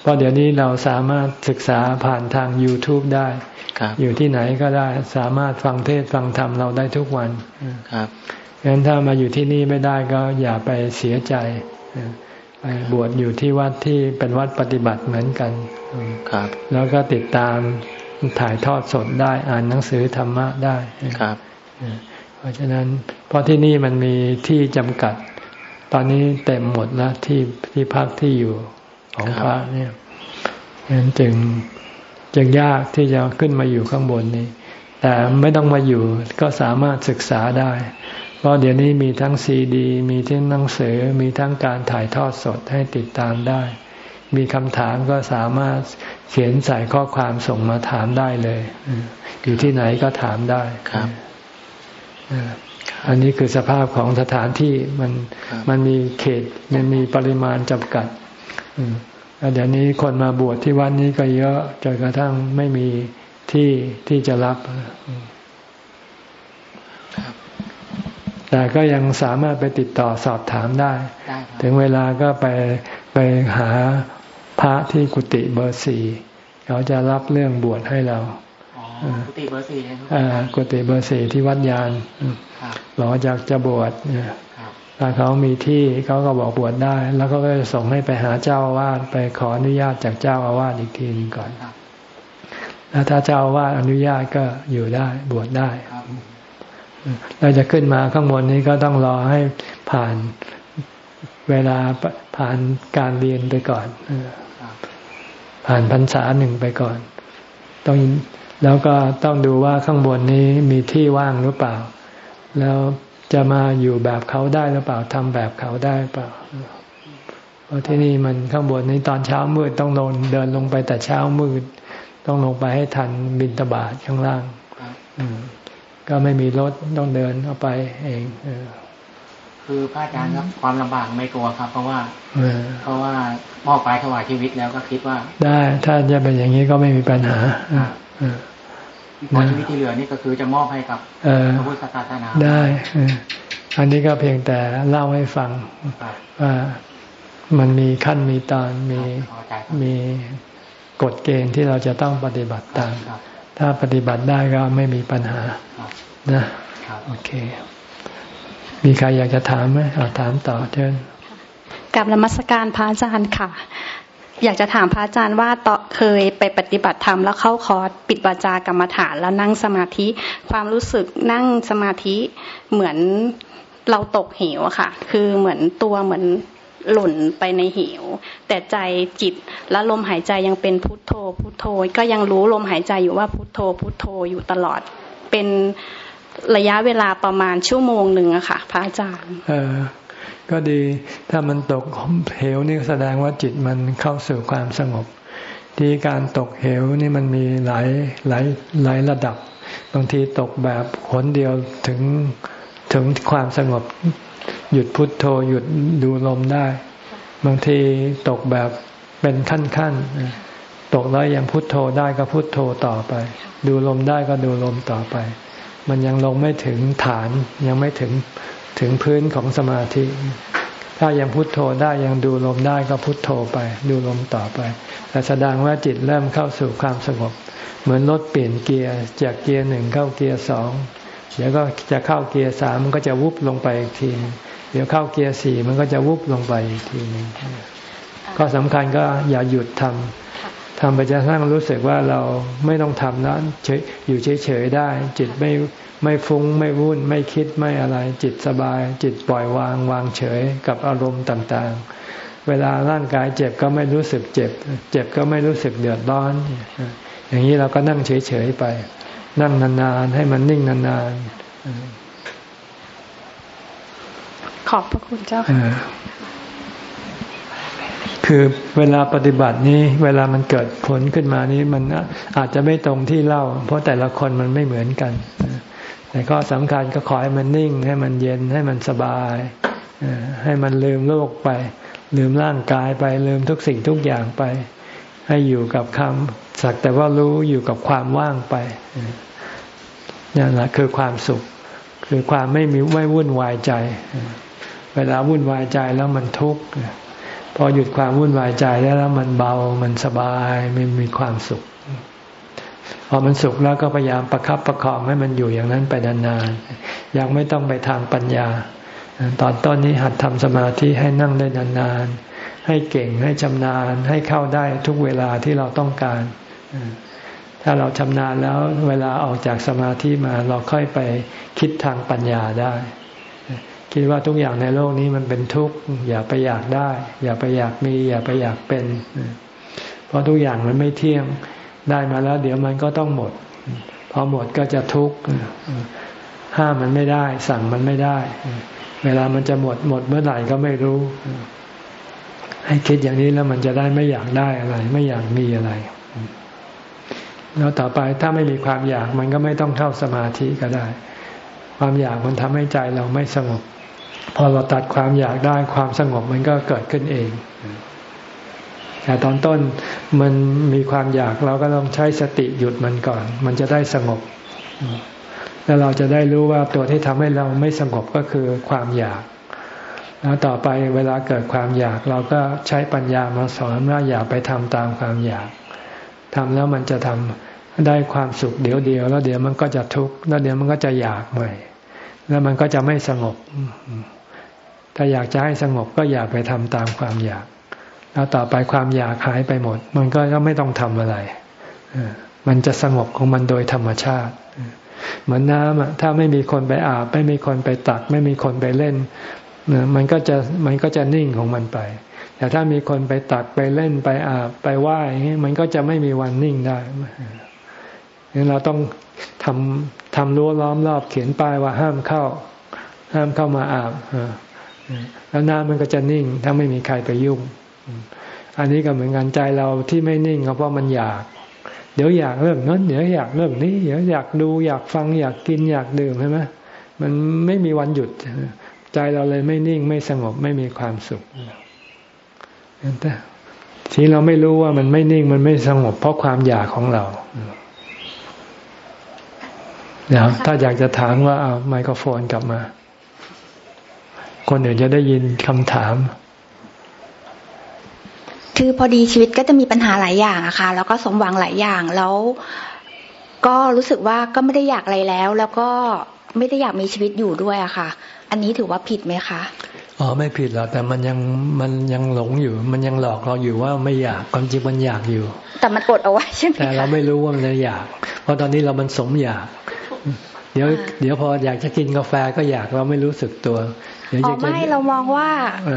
เพราะเดี๋ยวนี้เราสามารถศึกษาผ่านทาง YouTube ได้ อยู่ที่ไหนก็ได้สามารถฟังเทศฟังธรรมเราได้ทุกวันครับ งั้นถ้ามาอยู่ที่นี่ไม่ได้ก็อย่าไปเสียใจไปบวชอยู่ที่วัดที่เป็นวัดปฏิบัติเหมือนกันครับ แล้วก็ติดตามถ่ายทอดสดได้อ่านหนังสือธรรมะได้ครับราะฉะนั้นเพราะที่นี่มันมีที่จำกัด ตอนนี้เต็มหมดแล้วที่ที่พักที่อยู่ของพระเนี่ยนั้นจึงจึงยากที่จะขึ้นมาอยู่ข้างบนนี้ แต่ไม่ต้องมาอยู่ก็สามารถศึกษาได้ เพราะเดี๋ยวนี้มีทั้งซีดี มีทั้งหนังสือ มีทั้งการถ่ายทอดสดให้ติดตามได้ มีคำถามก็สามารถเขียนใส่ข้อความส่งมาถามได้เลย อยู่ที่ไหนก็ถามได้ครับอันนี้คือสภาพของสถานที่มันมันมีเขตมันมีปริมาณจำกัดเดี๋ยวนี้คนมาบวชที่วัดนี้ก็เยอะจนกระทั่งไม่มีที่ที่จะรับ แต่ก็ยังสามารถไปติดต่อสอบถามได้ ถึงเวลาก็ไปไปหาพระที่กุฏิเบอร์สี่เขาจะรับเรื่องบวชให้เรากุฏิเบอร์สี่กุฏิเบอร์สี่ที่วัดญาณหลังจากจะบวชถ้าเขามีที่เขาก็บอกบวชได้ แล้วก็จะส่งให้ไปหาเจ้าอาวาสไปขออนุญาตจากเจ้าอาวาสอีกทีนึงก่อนแล้วถ้าเจ้าอาวาสอนุญาตก็อยู่ได้บวชได้ เราจะขึ้นมาข้างบนนี้ก็ต้องรอให้ผ่านเวลาผ่านการเรียนไปก่อนผ่านพรรษาหนึ่งไปก่อน ต้องแล้วก็ต้องดูว่าข้างบนนี้มีที่ว่างหรือเปล่า แล้วจะมาอยู่แบบเขาได้หรือเปล่าทำแบบเขาได้เปล่าเพราะที่นี่มันข้างบนนี้ตอนเช้ามืดต้องลงเดินลงไปแต่เช้ามืด ต้องลงไปให้ทันบินตบาทข้างล่าง ก็ไม่มีรถต้องเดินเข้าไปเองคือพระอาจารย์ครับความลำบากไม่กลัวครับ เพราะว่าเพราะว่ามอบไปถวายชีวิตแล้วก็คิดว่า ได้ ถ้าจะเป็นอย่างนี้ก็ไม่มีปัญหาพอชีวิตที่เหลือนี่ก็คือจะมอบให้กับพระพุทธศาสนาได้อันนี้ก็เพียงแต่เล่าให้ฟังว่ามันมีขั้นมีตอนมีมีกฎเกณฑ์ที่เราจะต้องปฏิบัติตาม ถ้าปฏิบัติได้ก็ไม่มีปัญหานะโอเค มีใครอยากจะถามไหมเอาถามต่อเชิญกับนมัสการพระอาจารย์ค่ะ อยากจะถามพระอาจารย์ว่าต่อเคยไปปฏิบัติธรรมแล้วเข้าคอร์สปิดวาจากรรมฐานแล้วนั่งสมาธิ ความรู้สึกนั่งสมาธิเหมือนเราตกเหวอะค่ะ คือเหมือนตัวเหมือน หล่นไปในเหว แต่ใจจิตและลมหายใจยังเป็นพุทโธ พุทโธ ก็ยังรู้ลมหายใจอยู่ว่าพุทโธ พุทโธอยู่ตลอด เป็นระยะเวลาประมาณชั่วโมงหนึ่งอะค่ะ พระอาจารย์เออก็ดีถ้ามันตกเหวนี่แสดงว่าจิตมันเข้าสู่ความสงบ ที่การตกเหวนี่มันมีหลายหลายหลายระดับ บางทีตกแบบหนเดียวถึงถึงความสงบ หยุดพุทโธหยุดดูลมได้ บางทีตกแบบเป็นขั้นขั้นตกแล้วยังพุทโธได้ก็พุทโธต่อไป ดูลมได้ก็ดูลมต่อไป มันยังลงไม่ถึงฐานยังไม่ถึงถึงพื้นของสมาธิ ถ้ายังพุทโธได้ยังดูลมได้ก็พุทโธไป ดูลมต่อไป แต่แสดงว่าจิตเริ่มเข้าสู่ความสงบ เหมือนรถเปลี่ยนเกียร์จากเกียร์หนึ่งเข้าเกียร์สอง เดี๋ยวก็จะเข้าเกียร์สามมันก็จะวุบลงไปอีกทีเดี๋ยวเข้าเกียร์สี่มันก็จะวุบลงไปอีกทีนึงก็สำคัญก็อย่าหยุดทำทำไปจนกระทั่งรู้สึกว่าเราไม่ต้องทำแล้วอยู่เฉยๆได้ จิตไม่ไม่ฟุ้งไม่วุ่น ไม่คิดไม่อะไร จิตสบาย จิตปล่อยวางวางเฉยกับอารมณ์ต่างๆ เวลาร่างกายเจ็บก็ไม่รู้สึกเจ็บ เจ็บก็ไม่รู้สึกเดือดร้อน อย่างนี้เราก็นั่งเฉยๆไป นั่งนานๆ ให้มันนิ่งนานๆ ขอบพระคุณเจ้าค่ะคือเวลาปฏิบัตินี้ เวลามันเกิดผลขึ้นมานี้มันอาจจะไม่ตรงที่เล่า เพราะแต่ละคนมันไม่เหมือนกัน แต่ข้อสำคัญก็ขอให้มันนิ่ง ให้มันเย็นให้มันสบายให้มันลืมโลกไป ลืมร่างกายไป ลืมทุกสิ่งทุกอย่างไป ให้อยู่กับคำสักแต่ว่ารู้อยู่กับความว่างไป นั่นแหละคือความสุข คือความไม่มีไม่วุ่นวายใจ เวลาวุ่นวายใจแล้วมันทุกข์พอหยุดความวุ่นวายใจแล้วแล้วมันเบามันสบายมันมีความสุข พอมันสุขแล้วก็พยายามประครับประคองให้มันอยู่อย่างนั้นไปนานๆยังไม่ต้องไปทางปัญญา ตอนต้นนี้หัดทำสมาธิให้นั่งได้นานๆให้เก่งให้ชำนาญให้เข้าได้ทุกเวลาที่เราต้องการ ถ้าเราชำนาญแล้วเวลาออกจากสมาธิมาเราค่อยไปคิดทางปัญญาได้ คิดว่าทุกอย่างในโลกนี้มันเป็นทุกข์อย่าไปอยากได้ อย่าไปอยากมี อย่าไปอยากเป็น เพราะทุกอย่างมันไม่เที่ยงได้มาแล้ว เดี๋ยวมันก็ต้องหมด พอหมดก็จะทุกข์ห้ามมันไม่ได้ สั่งมันไม่ได้ เวลามันจะหมดหมดเมื่อไหร่ก็ไม่รู้ ให้คิดอย่างนี้แล้วมันจะได้ไม่อยากได้อะไร ไม่อยากมีอะไร แล้วต่อไปถ้าไม่มีความอยากมันก็ไม่ต้องเข้าสมาธิก็ได้ ความอยากมันทำให้ใจเราไม่สงบ พอเราตัดความอยากได้ความสงบมันก็เกิดขึ้นเอง แต่ตอนต้นมันมีความอยากเราก็ต้องใช้สติหยุดมันก่อน มันจะได้สงบ แล้วเราจะได้รู้ว่าตัวที่ทำให้เราไม่สงบก็คือความอยาก แล้วต่อไปเวลาเกิดความอยากเราก็ใช้ปัญญามาสอนว่าอย่าไปทำตามความอยาก ทำแล้วมันจะทำได้ความสุขเดี๋ยวเดียว แล้วเดี๋ยวมันก็จะทุกข์แล้วเดี๋ยวมันก็จะอยากใหม่ แล้วมันก็จะไม่สงบ ถ้าอยากจะให้สงบก็อย่าไปทำตามความอยาก แล้วต่อไปความอยากหายไปหมด มันก็ไม่ต้องทำอะไรมันจะสงบของมันโดยธรรมชาติ เหมือนน้ำถ้าไม่มีคนไปอาบ ไม่มีคนไปตัก ไม่มีคนไปเล่น มันก็จะมันก็จะนิ่งของมันไป แต่ถ้ามีคนไปตักไปเล่นไปอาบไปไหว้มันก็จะไม่มีวันนิ่งได้งั้นเราต้องทำทำรั้วล้อมรอบเขียนป้ายว่าห้ามเข้า ห้ามเข้ามาอาบแล้วน้ำมันก็จะนิ่ง ถ้าไม่มีใครไปยุ่ง อันนี้ก็เหมือนกันใจเราที่ไม่นิ่งก็เพราะมันอยาก เดี๋ยวอยากเรื่องนั้นเดี๋ยวอยากเรื่องนี้ เดี๋ยวอยากดูอยากฟังอยากกินอยากดื่มใช่ไหมมันไม่มีวันหยุด ใจเราเลยไม่นิ่งไม่สงบไม่มีความสุขแต่ทีเราไม่รู้ว่ามันไม่นิ่งมันไม่สงบ เพราะความอยากของเราเดี๋ยวถ้าอยากจะถามว่าเอาไมโครโฟนกลับมา คนอื่นจะได้ยินคำถาม คือพอดีชีวิตก็จะมีปัญหาหลายอย่างอะค่ะ แล้วก็สมหวังหลายอย่างแล้ว ก็รู้สึกว่าก็ไม่ได้อยากอะไรแล้ว แล้วก็ไม่ได้อยากมีชีวิตอยู่ด้วยอะค่ะ อันนี้ถือว่าผิดไหมคะอ๋อไม่ผิดหรอกแต่มันยังมันยังหลงอยู่ มันยังหลอกเราอยู่ว่าไม่อยากความจริงมันอยากอยู่ แต่มันกดเอาไว้ใช่ไหมแต่เราไม่รู้ว่ามันอยาก เพราะตอนนี้เรามันสมอยาก เดี๋ยว เดี๋ยวพออยากจะกินกาแฟก็อยากเราไม่รู้สึกตัวอ๋อไม่เรามองว่าเ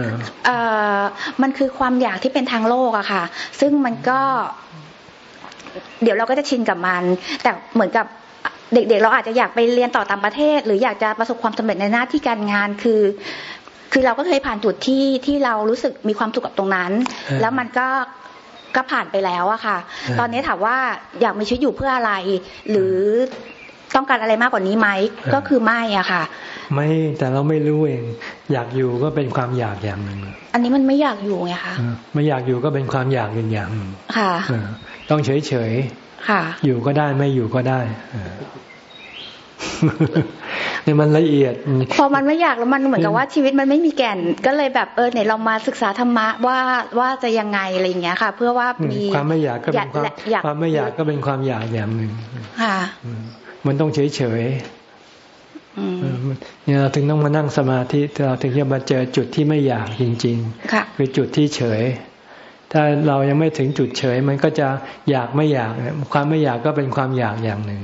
ออมันคือความอยากที่เป็นทางโลกอะค่ะ ซึ่งมันก็ เดี๋ยวเราก็จะชินกับมัน แต่เหมือนกับ เด็กๆ เราอาจจะอยากไปเรียนต่อต่างประเทศ หรืออยากจะประสบความสำเร็จในหน้าที่การงานคือ คือเราก็เคยผ่านจุดที่ที่เรารู้สึกมีความสุขกับตรงนั้น แล้วมันก็ก็ผ่านไปแล้วอะค่ะ ตอนนี้ถามว่าอยากมีชีวิตอยู่เพื่ออะไร หรือต้องการอะไรมากกว่านี้ไหมก็คือไม่อะค่ะ ไม่แต่เราไม่รู้เอง อยากอยู่ก็เป็นความอยากอย่างหนึ่งอันนี้มันไม่อยากอยู่ไงคะไม่อยากอยู่ก็เป็นความอยากอย่างอย่างค่ะ ต้องเฉยเฉย ค่ะ อยู่ก็ได้ไม่อยู่ก็ได้เนี่ยมันละเอียด พอมันไม่อยากแล้วมันเหมือนกับว่าชีวิตมันไม่มีแก่น ก็เลยแบบเออเนี่ยเรามาศึกษาธรรมะว่าว่าจะยังไงอะไรอย่างเงี้ยค่ะ เพื่อว่ามีความไม่อยากก็เป็นความความไม่อยากก็เป็นความอยากอย่างหนึ่งค่ะ มันต้องเฉยเฉยเนี่ยเราถึงต้องมานั่งสมาธิเราถึงจะมาเจอจุดที่ไม่อยากจริง ๆ คือจุดที่เฉย ถ้าเรายังไม่ถึงจุดเฉย มันก็จะอยากไม่อยาก ความไม่อยากก็เป็นความอยากอย่างหนึ่ง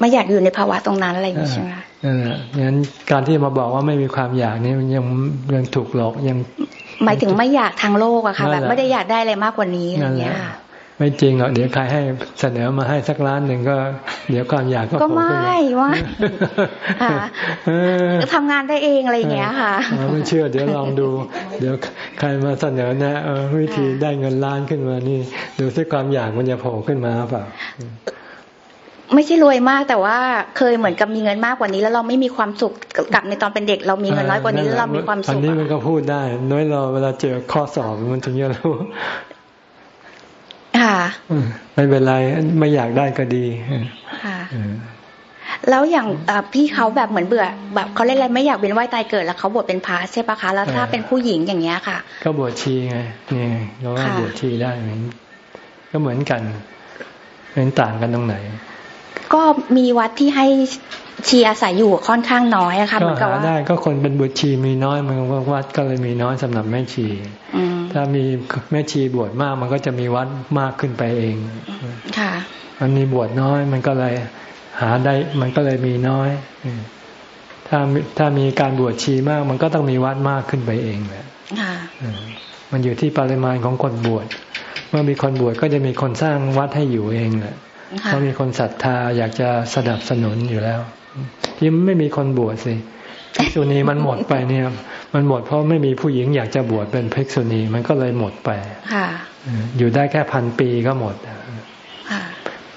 ไม่อยากอยู่ในภาวะตรงนั้นอะไรอย่างนี้ใช่ไหมนั่นแหละงั้นการที่มาบอกว่าไม่มีความอยากนี่มันยังยังถูกหลอกยัง หมายถึงไม่อยากทางโลกอะค่ะ แบบไม่ได้อยากได้อะไรมากกว่านี้อะไรอย่างเงี้ย ไม่จริงหรอกเดี๋ยวใครให้เสนอมาให้สักล้านหนึ่งก็ เดี๋ยวความอยากก็ก็ไม่ว่าทำงานได้เองอะไรอย่างเงี้ยค่ะไม่เชื่อ เดี๋ยวลองดู เดี๋ยวใครมาเสนอนะวิธีได้เงินล้านขึ้นมานี่ดูซิความอยากมันจะโผล่ขึ้นมาเปล่าไม่ใช่รวยมากแต่ว่าเคยเหมือนกับมีเงินมากกว่านี้ แล้วเราไม่มีความสุขกับในตอนเป็นเด็ก เรามีเงินน้อยกว่านี้แล้วเรามีความสุขอันนี้มันก็พูดได้ น้อยเราเวลาเจอข้อสอบมันถึงจะรู้ ค่ะไม่เป็นไรไม่อยากได้ก็ดีค่ะแล้วอย่างพี่เขาแบบเหมือนเบื่อ แบบเขาเล่นอะไรไม่อยากเป็นว่ายตายเกิดแล้วเขาบวชเป็นพระใช่ปะคะแล้วถ้าเป็นผู้หญิงอย่างเงี้ยค่ะ ก็บวชชีไงนี่เราก็บวชชีได้เหมือนก็เหมือนกันเป็นต่างกันตรงไหน ก็มีวัดที่ให้ ชีอาศัยอยู่ค่อนข้างน้อยอะค่ะเหมือนกับว่าได้ก็คนเป็นบุตรชีมีน้อยมันวัดก็เลยมีน้อยสำหรับแม่ชีถ้ามีแม่ชีบวชมากมันก็จะมีวัดมากขึ้นไปเองค่ะมันมีบวชน้อยมันก็เลยหาได้มันก็เลยมีน้อยถ้าถ้ามีการบวชชีมาก มันก็ต้องมีวัดมากขึ้นไปเองแหละมันอยู่ที่ปริมาณของคนบวชเมื่อมีคนบวชก็จะมีคนสร้างวัดให้อยู่เองแหละเพราะมีคนศรัทธาอยากจะสนับสนุนอยู่แล้ว ที่ไม่มีคนบวชสิภิกษุณีมันหมดไปเนี่ย มันหมดเพราะไม่มีผู้หญิงอยากจะบวชเป็นภิกษุณีมันก็เลยหมดไปค่ะอยู่ได้แค่พันปีก็หมด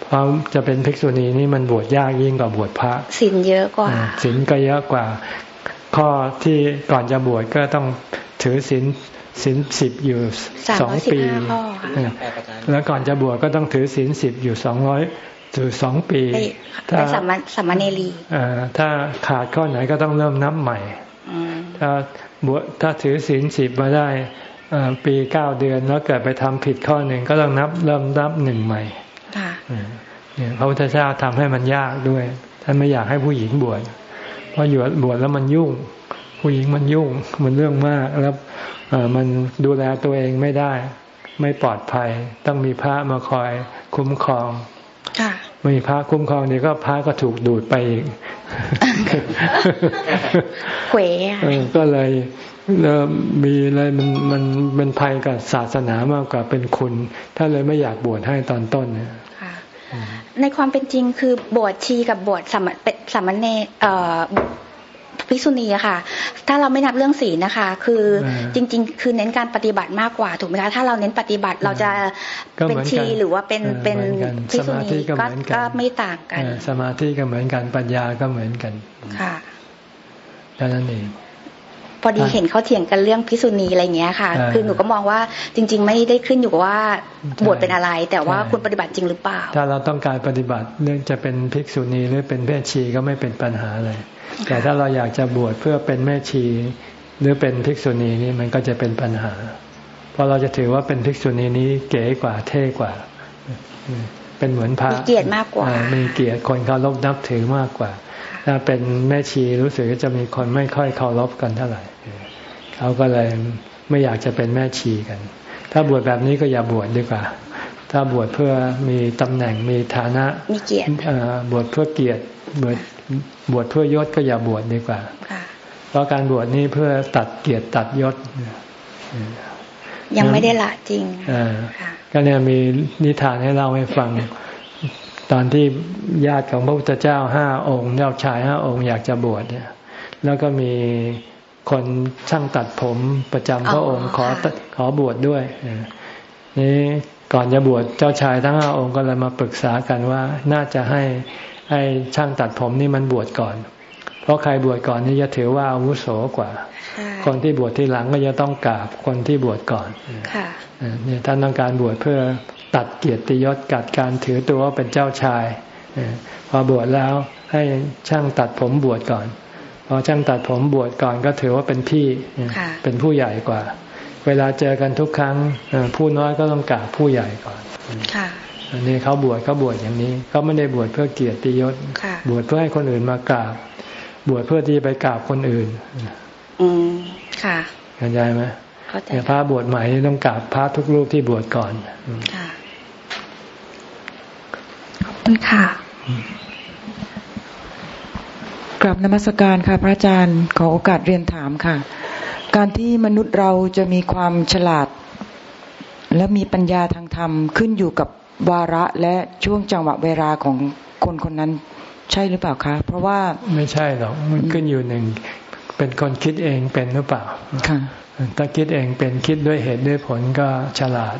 เพราะจะเป็นภิกษุณีนี่มันบวชยากยิ่งกว่าบวชพระศีลเยอะกว่าศีลก็เยอะกว่า ข้อที่ก่อนจะบวชก็ต้องถือศีลศีลสิบอยู่สองปี แล้วก่อนจะบวชก็ต้องถือศีลสิบอยู่สองร้อย ถือสองปีถ้าสัมมาเนรีถ้าขาดข้อไหนก็ต้องเริ่มนับใหม่ถ้าบวชถ้าถือศีลสิบมาได้ปีเก้าเดือนแล้วเกิดไปทำผิดข้อหนึ่งก็ต้องนับเริ่มนับหนึ่งใหม่เนี่ยพระพุทธเจ้าทำให้มันยากด้วย ท่านไม่อยากให้ผู้หญิงบวชเพราะอยู่บวชแล้วมันยุ่ง ผู้หญิงมันยุ่งมันเรื่องมากแล้วมันดูแลตัวเองไม่ได้ ไม่ปลอดภัย ต้องมีพระมาคอยคุ้มครอง ไม่มีพระคุ้มครองเดี๋ยวก็พระก็ถูกดูดไปอีกเขวก็เลยมีอะไรมันมันเป็นภัยกับศาสนามากกว่าเป็นคุณ ถ้าเลยไม่อยากบวชให้ตอนต้นเนี่ยในความเป็นจริงคือบวชชีกับบวชสามสามเณร ภิกษุณีอะค่ะ ถ้าเราไม่นับเรื่องศีลนะคะ คือจริง ๆ คือเน้นการปฏิบัติมากกว่าถูกไหมคะถ้าเราเน้นปฏิบัติเราจะเป็นชีหรือว่าเป็นเป็นภิกษุณีก็ก็ไม่ต่างกัน สมาธิก็เหมือนกันปัญญาก็เหมือนกันค่ะดังนั้นเองพอดีเห็นเขาเถียงกันเรื่องพิษุณีอะไรเงี้ยค่ะ คือหนูก็มองว่าจริง ๆ ไม่ได้ขึ้นอยู่กับว่าบวชเป็นอะไร แต่ว่าคุณปฏิบัติจริงหรือเปล่า ถ้าเราต้องการปฏิบัติเรื่องจะเป็นภิกษุณีหรือเป็นแม่ชีก็ไม่เป็นปัญหาเลยแต่ถ้าเราอยากจะบวชเพื่อเป็นแม่ชี หรือเป็นภิกษุณีนี่มันก็จะเป็นปัญหา เพราะเราจะถือว่าเป็นภิกษุณีนี้เก๋กว่าเท่กว่า เป็นเหมือนพระมีเกียรติมากกว่า มีเกียรติคนเขารบนับถือมากกว่า ถ้าเป็นแม่ชีรู้สึกจะมีคนไม่ค่อยเคารพกันเท่าไหร่เขาก็เลยไม่อยากจะเป็นแม่ชีกัน ถ้าบวชแบบนี้ก็อย่าบวชดีกว่าถ้าบวชเพื่อมีตำแหน่งมีฐานะมีเกียรติบวชเพื่อเกียรติบวช บวชเพื่อยศก็อย่าบวชดีกว่า เพราะการบวชนี้เพื่อตัดเกียรติตัดยศยังไม่ได้ละจริงก็เนี่ยมีนิทานให้เล่าให้ฟัง ตอนที่ญาติของพระพุทธเจ้าห้าองค์เจ้าชายห้าองค์อยากจะบวชเนี่ย แล้วก็มีคนช่างตัดผมประจำพระองค์ขอขอบวชดด้วยนี่ก่อนจะบวชเจ้าชายทั้งห้าองค์ก็เลยมาปรึกษากันว่าน่าจะให้ ให้ช่างตัดผมนี่มันบวชก่อน เพราะใครบวชก่อนนี่จะถือว่าอาวุโสกว่า คนที่บวชที่หลังก็จะต้องกราบคนที่บวชก่อนเนี่ยท่านต้องการบวชเพื่อตัดเกียรติยศกัดการถือตัวว่าเป็นเจ้าชายพอบวชแล้วให้ช่างตัดผมบวชก่อน พอช่างตัดผมบวชก่อนก็ถือว่าเป็นพี่เป็นผู้ใหญ่กว่า เวลาเจอกันทุกครั้งผู้น้อยก็ต้องกราบผู้ใหญ่ก่อน อันนี้เขาบวชเขาบวชอย่างนี้เขาไม่ได้บวชเพื่อเกียรติยศ บวชเพื่อให้คนอื่นมากราบ บวชเพื่อที่ไปกราบคนอื่น อืมค่ะเข้าใจไหมพระบวชใหม่ต้องกราบพระทุกรูปที่บวชก่อนค่ะคุณค่ะกลับนมัสการค่ะ พระอาจารย์ขอโอกาสเรียนถามค่ะ การที่มนุษย์เราจะมีความฉลาด และมีปัญญาทางธรรมขึ้นอยู่กับ วาระและช่วงจังหวะเวลาของคนคนนั้นใช่หรือเปล่าคะ เพราะว่าไม่ใช่หรอกมันขึ้นอยู่หนึ่งเป็นคนคิดเองเป็นหรือเปล่าค่ะถ้าคิดเองเป็นคิดด้วยเหตุด้วยผลก็ฉลาด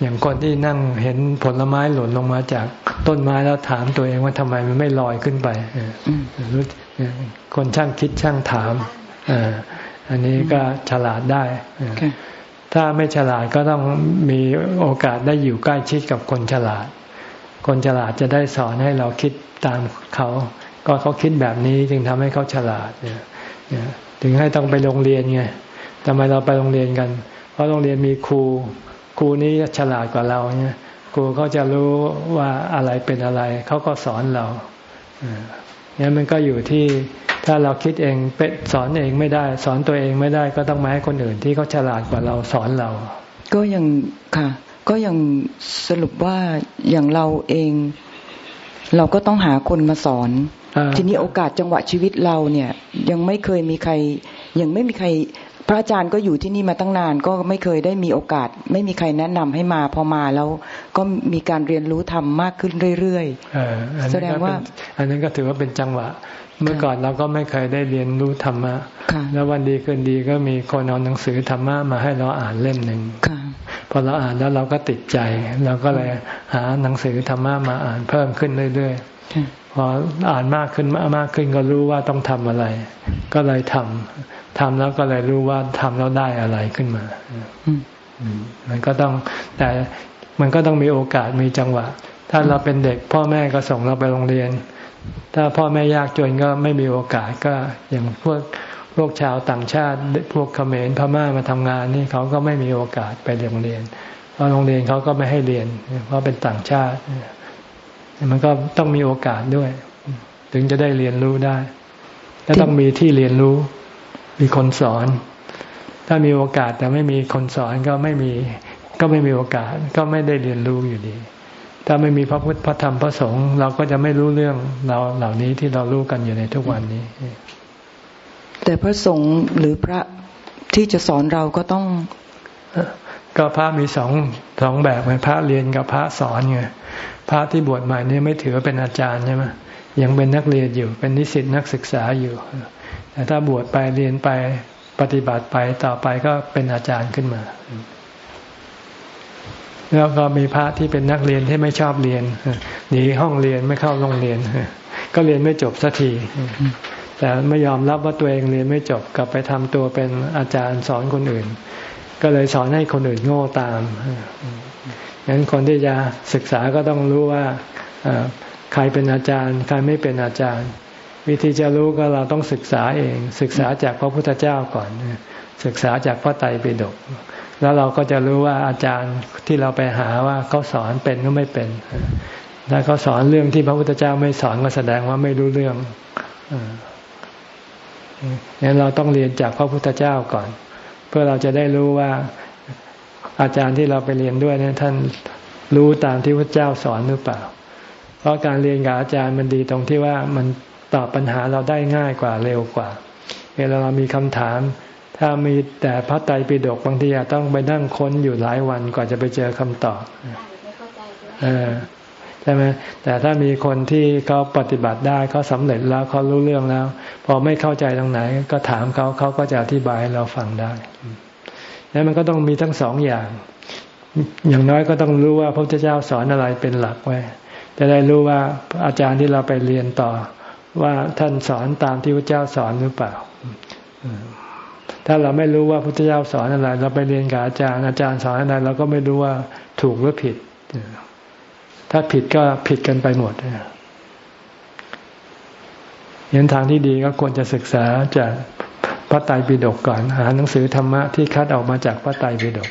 อย่างคนที่นั่งเห็นผลไม้หล่นลงมาจากต้นไม้แล้วถามตัวเองว่าทำไมมันไม่ลอยขึ้นไปคนช่างคิดช่างถามอันนี้ก็ฉลาดได้ ถ้าไม่ฉลาดก็ต้องมีโอกาสได้อยู่ใกล้ชิดกับคนฉลาด คนฉลาดจะได้สอนให้เราคิดตามเขา ก็เขาคิดแบบนี้จึงทำให้เขาฉลาดเนี่ยถึงให้ต้องไปโรงเรียนไงทำไมเราไปโรงเรียนกัน เพราะโรงเรียนมีครูครูนี้ฉลาดกว่าเราเนี่ยครูเขาจะรู้ว่าอะไรเป็นอะไร เขาก็สอนเราเนี่ยมันก็อยู่ที่ ถ้าเราคิดเองเป็นสอนเองไม่ได้ สอนตัวเองไม่ได้ก็ต้องมาให้คนอื่นที่เขาฉลาดกว่าเราสอนเรา ก็ยังค่ะ ก็ยังสรุปว่าอย่างเราเอง เราก็ต้องหาคนมาสอนทีนี้โอกาสจังหวะชีวิตเราเนี่ย ยังไม่เคยมีใคร ยังไม่มีใครพระอาจารย์ก็อยู่ที่นี่มาตั้งนานก็ไม่เคยได้มีโอกาส ไม่มีใครแนะนำให้มาพอมาแล้วก็มีการเรียนรู้ทำมากขึ้นเรื่อยๆแสดงว่า อันนั้นก็ถือว่าเป็นจังหวะ เมื่อก่อนเราก็ไม่เคยได้เรียนรู้ธรรมะ แล้ววันดีคืนดีก็มีคนเอาหนังสือธรรมะมาให้เราอ่านเล่มหนึ่งพอเราอ่านแล้วเราก็ติดใจ เราก็เลยหาหนังสือธรรมะมาอ่านเพิ่มขึ้นเรื่อยๆ พออ่านมากขึ้นมากขึ้นก็รู้ว่าต้องทำอะไร ก็เลยทำททำแล้วก็เลยรู้ว่าทำแล้วได้อะไรขึ้นมา มันก็ต้องแต่มันก็ต้องมีโอกาสมีจังหวะ ถ้าเราเป็นเด็กพ่อแม่ก็ส่งเราไปโรงเรียน ถ้าพ่อแม่ยากจนก็ไม่มีโอกาสก็อย่างพวกพวกชาวต่างชาติ พวกเขมรพม่ามาทำงานนี่เขาก็ไม่มีโอกาสไปโรงเรียน เพราะโรงเรียนเขาก็ไม่ให้เรียน เพราะเป็นต่างชาติ มันก็ต้องมีโอกาสด้วย ถึงจะได้เรียนรู้ได้ และต้องมีที่เรียนรู้ มีคนสอน ถ้ามีโอกาสแต่ไม่มีคนสอนก็ไม่มี ก็ไม่มีโอกาส ก็ไม่ได้เรียนรู้อยู่ดี ถ้าไม่มีพระพุทธพระธรรมพระสงฆ์เราก็จะไม่รู้เรื่องเราเหล่านี้ที่เรารู้กันอยู่ในทุกวันนี้ แต่พระสงฆ์หรือพระที่จะสอนเราก็ต้อง ก็พระมีสองสองแบบไงพระเรียนกับพระสอนไงพระที่บวชใหม่นี่ไม่ถือว่าเป็นอาจารย์ใช่ไหมยังเป็นนักเรียนอยู่ เป็นนิสิตนักศึกษาอยู่ แต่ถ้าบวชไปเรียนไปปฏิบัติไปต่อไปก็เป็นอาจารย์ขึ้นมา แล้วก็มีพระที่เป็นนักเรียนที่ไม่ชอบเรียนหนีห้องเรียนไม่เข้าโรงเรียน ก็เรียนไม่จบสักทีแต่ไม่ยอมรับว่าตัวเองเรียนไม่จบกลับไปทำตัวเป็นอาจารย์สอนคนอื่น ก็เลยสอนให้คนอื่นโง่ตามงั้นคนที่จะศึกษาก็ต้องรู้ว่าใครเป็นอาจารย์ ใครไม่เป็นอาจารย์ วิธีจะรู้ก็เราต้องศึกษาเอง ศึกษาจากพระพุทธเจ้าก่อน ศึกษาจากพระไตรปิฎก แล้วเราก็จะรู้ว่าอาจารย์ที่เราไปหาว่าเขาสอนเป็นหรือไม่เป็นถ้าเขาสอนเรื่องที่พระพุทธเจ้าไม่สอนก็แสดงว่าไม่รู้เรื่องงั้นเราต้องเรียนจากพระพุทธเจ้าก่อน เพื่อเราจะได้รู้ว่าอาจารย์ที่เราไปเรียนด้วยเนี่ยท่านรู้ตามที่พระเจ้าสอนหรือเปล่า เพราะการเรียนกับอาจารย์มันดีตรงที่ว่ามันตอบปัญหาเราได้ง่ายกว่าเร็วกว่า เวลาเรามีคำถาม ถ้ามีแต่พระไตรปิฎกบางทีอาจต้องไปนั่งค้นอยู่หลายวันกว่าจะไปเจอคำตอบใช่ไหมแต่ถ้ามีคนที่เขาปฏิบัติได้เขาสำเร็จแล้วเขารู้เรื่องแล้ว พอไม่เข้าใจตรงไหน ก็ถามเขาเขาก็จะอธิบายให้เราฟังได้แล้วมันก็ต้องมีทั้งสองอย่าง อย่างน้อยก็ต้องรู้ว่าพระพุทธเจ้าสอนอะไรเป็นหลักไว้ จะได้รู้ว่าอาจารย์ที่เราไปเรียนต่อ ว่าท่านสอนตามที่พระเจ้าสอนหรือเปล่า ถ้าเราไม่รู้ว่าพุทธเจ้าสอนอะไร เราไปเรียนกับอาจารย์อาจารย์สอนอะไรเราก็ไม่รู้ว่าถูกหรือผิด ถ้าผิดก็ผิดกันไปหมดเห็นทางที่ดีก็ควรจะศึกษาจากพระไตรปิฎกก่อนหาหนังสือธรรมะที่คัดออกมาจากพระไตรปิฎก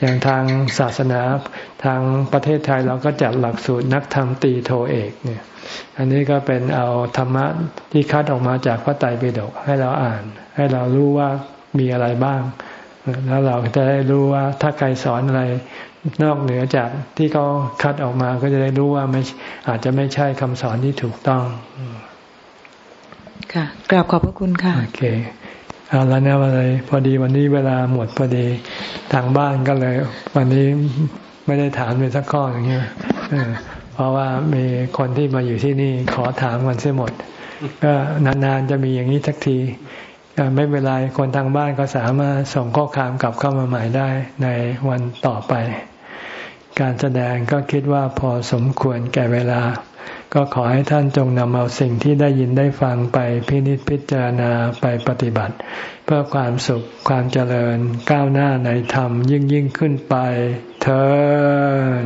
อย่างทางศาสนาทางประเทศไทยเราก็จัดหลักสูตรนักธรรมตีโทเอกเนี่ย อันนี้ก็เป็นเอาธรรมะที่คัดออกมาจากพระไตรปิฎกให้เราอ่าน ให้เรารู้ว่า มีอะไรบ้าง แล้วเราจะได้รู้ว่าถ้าใครสอนอะไร นอกเหนือจากที่เขาคัดออกมาก็จะได้รู้ว่าไม่อาจจะไม่ใช่คำสอนที่ถูกต้อง ค่ะกราบขอบพระคุณค่ะโอเคเอาแล้วนะวันนี้พอดีวันนี้เวลาหมดพอดีทางบ้านก็เลย วันนี้ไม่ได้ถามเลยสักข้ออย่างเงี้ยเพราะว่ามีคนที่มาอยู่ที่นี่ขอถามกันเสียหมดก็นานๆจะมีอย่างนี้สักที ไม่เป็นไรคนทางบ้านก็สามารถส่งข้อความกลับเข้ามาใหม่ได้ในวันต่อไป การแสดงก็คิดว่าพอสมควรแก่เวลา ก็ขอให้ท่านจงนำเอาสิ่งที่ได้ยินได้ฟังไปพินิจพิจารณาไปปฏิบัติ เพื่อความสุขความเจริญก้าวหน้าในธรรมยิ่งยิ่งขึ้นไปเธอ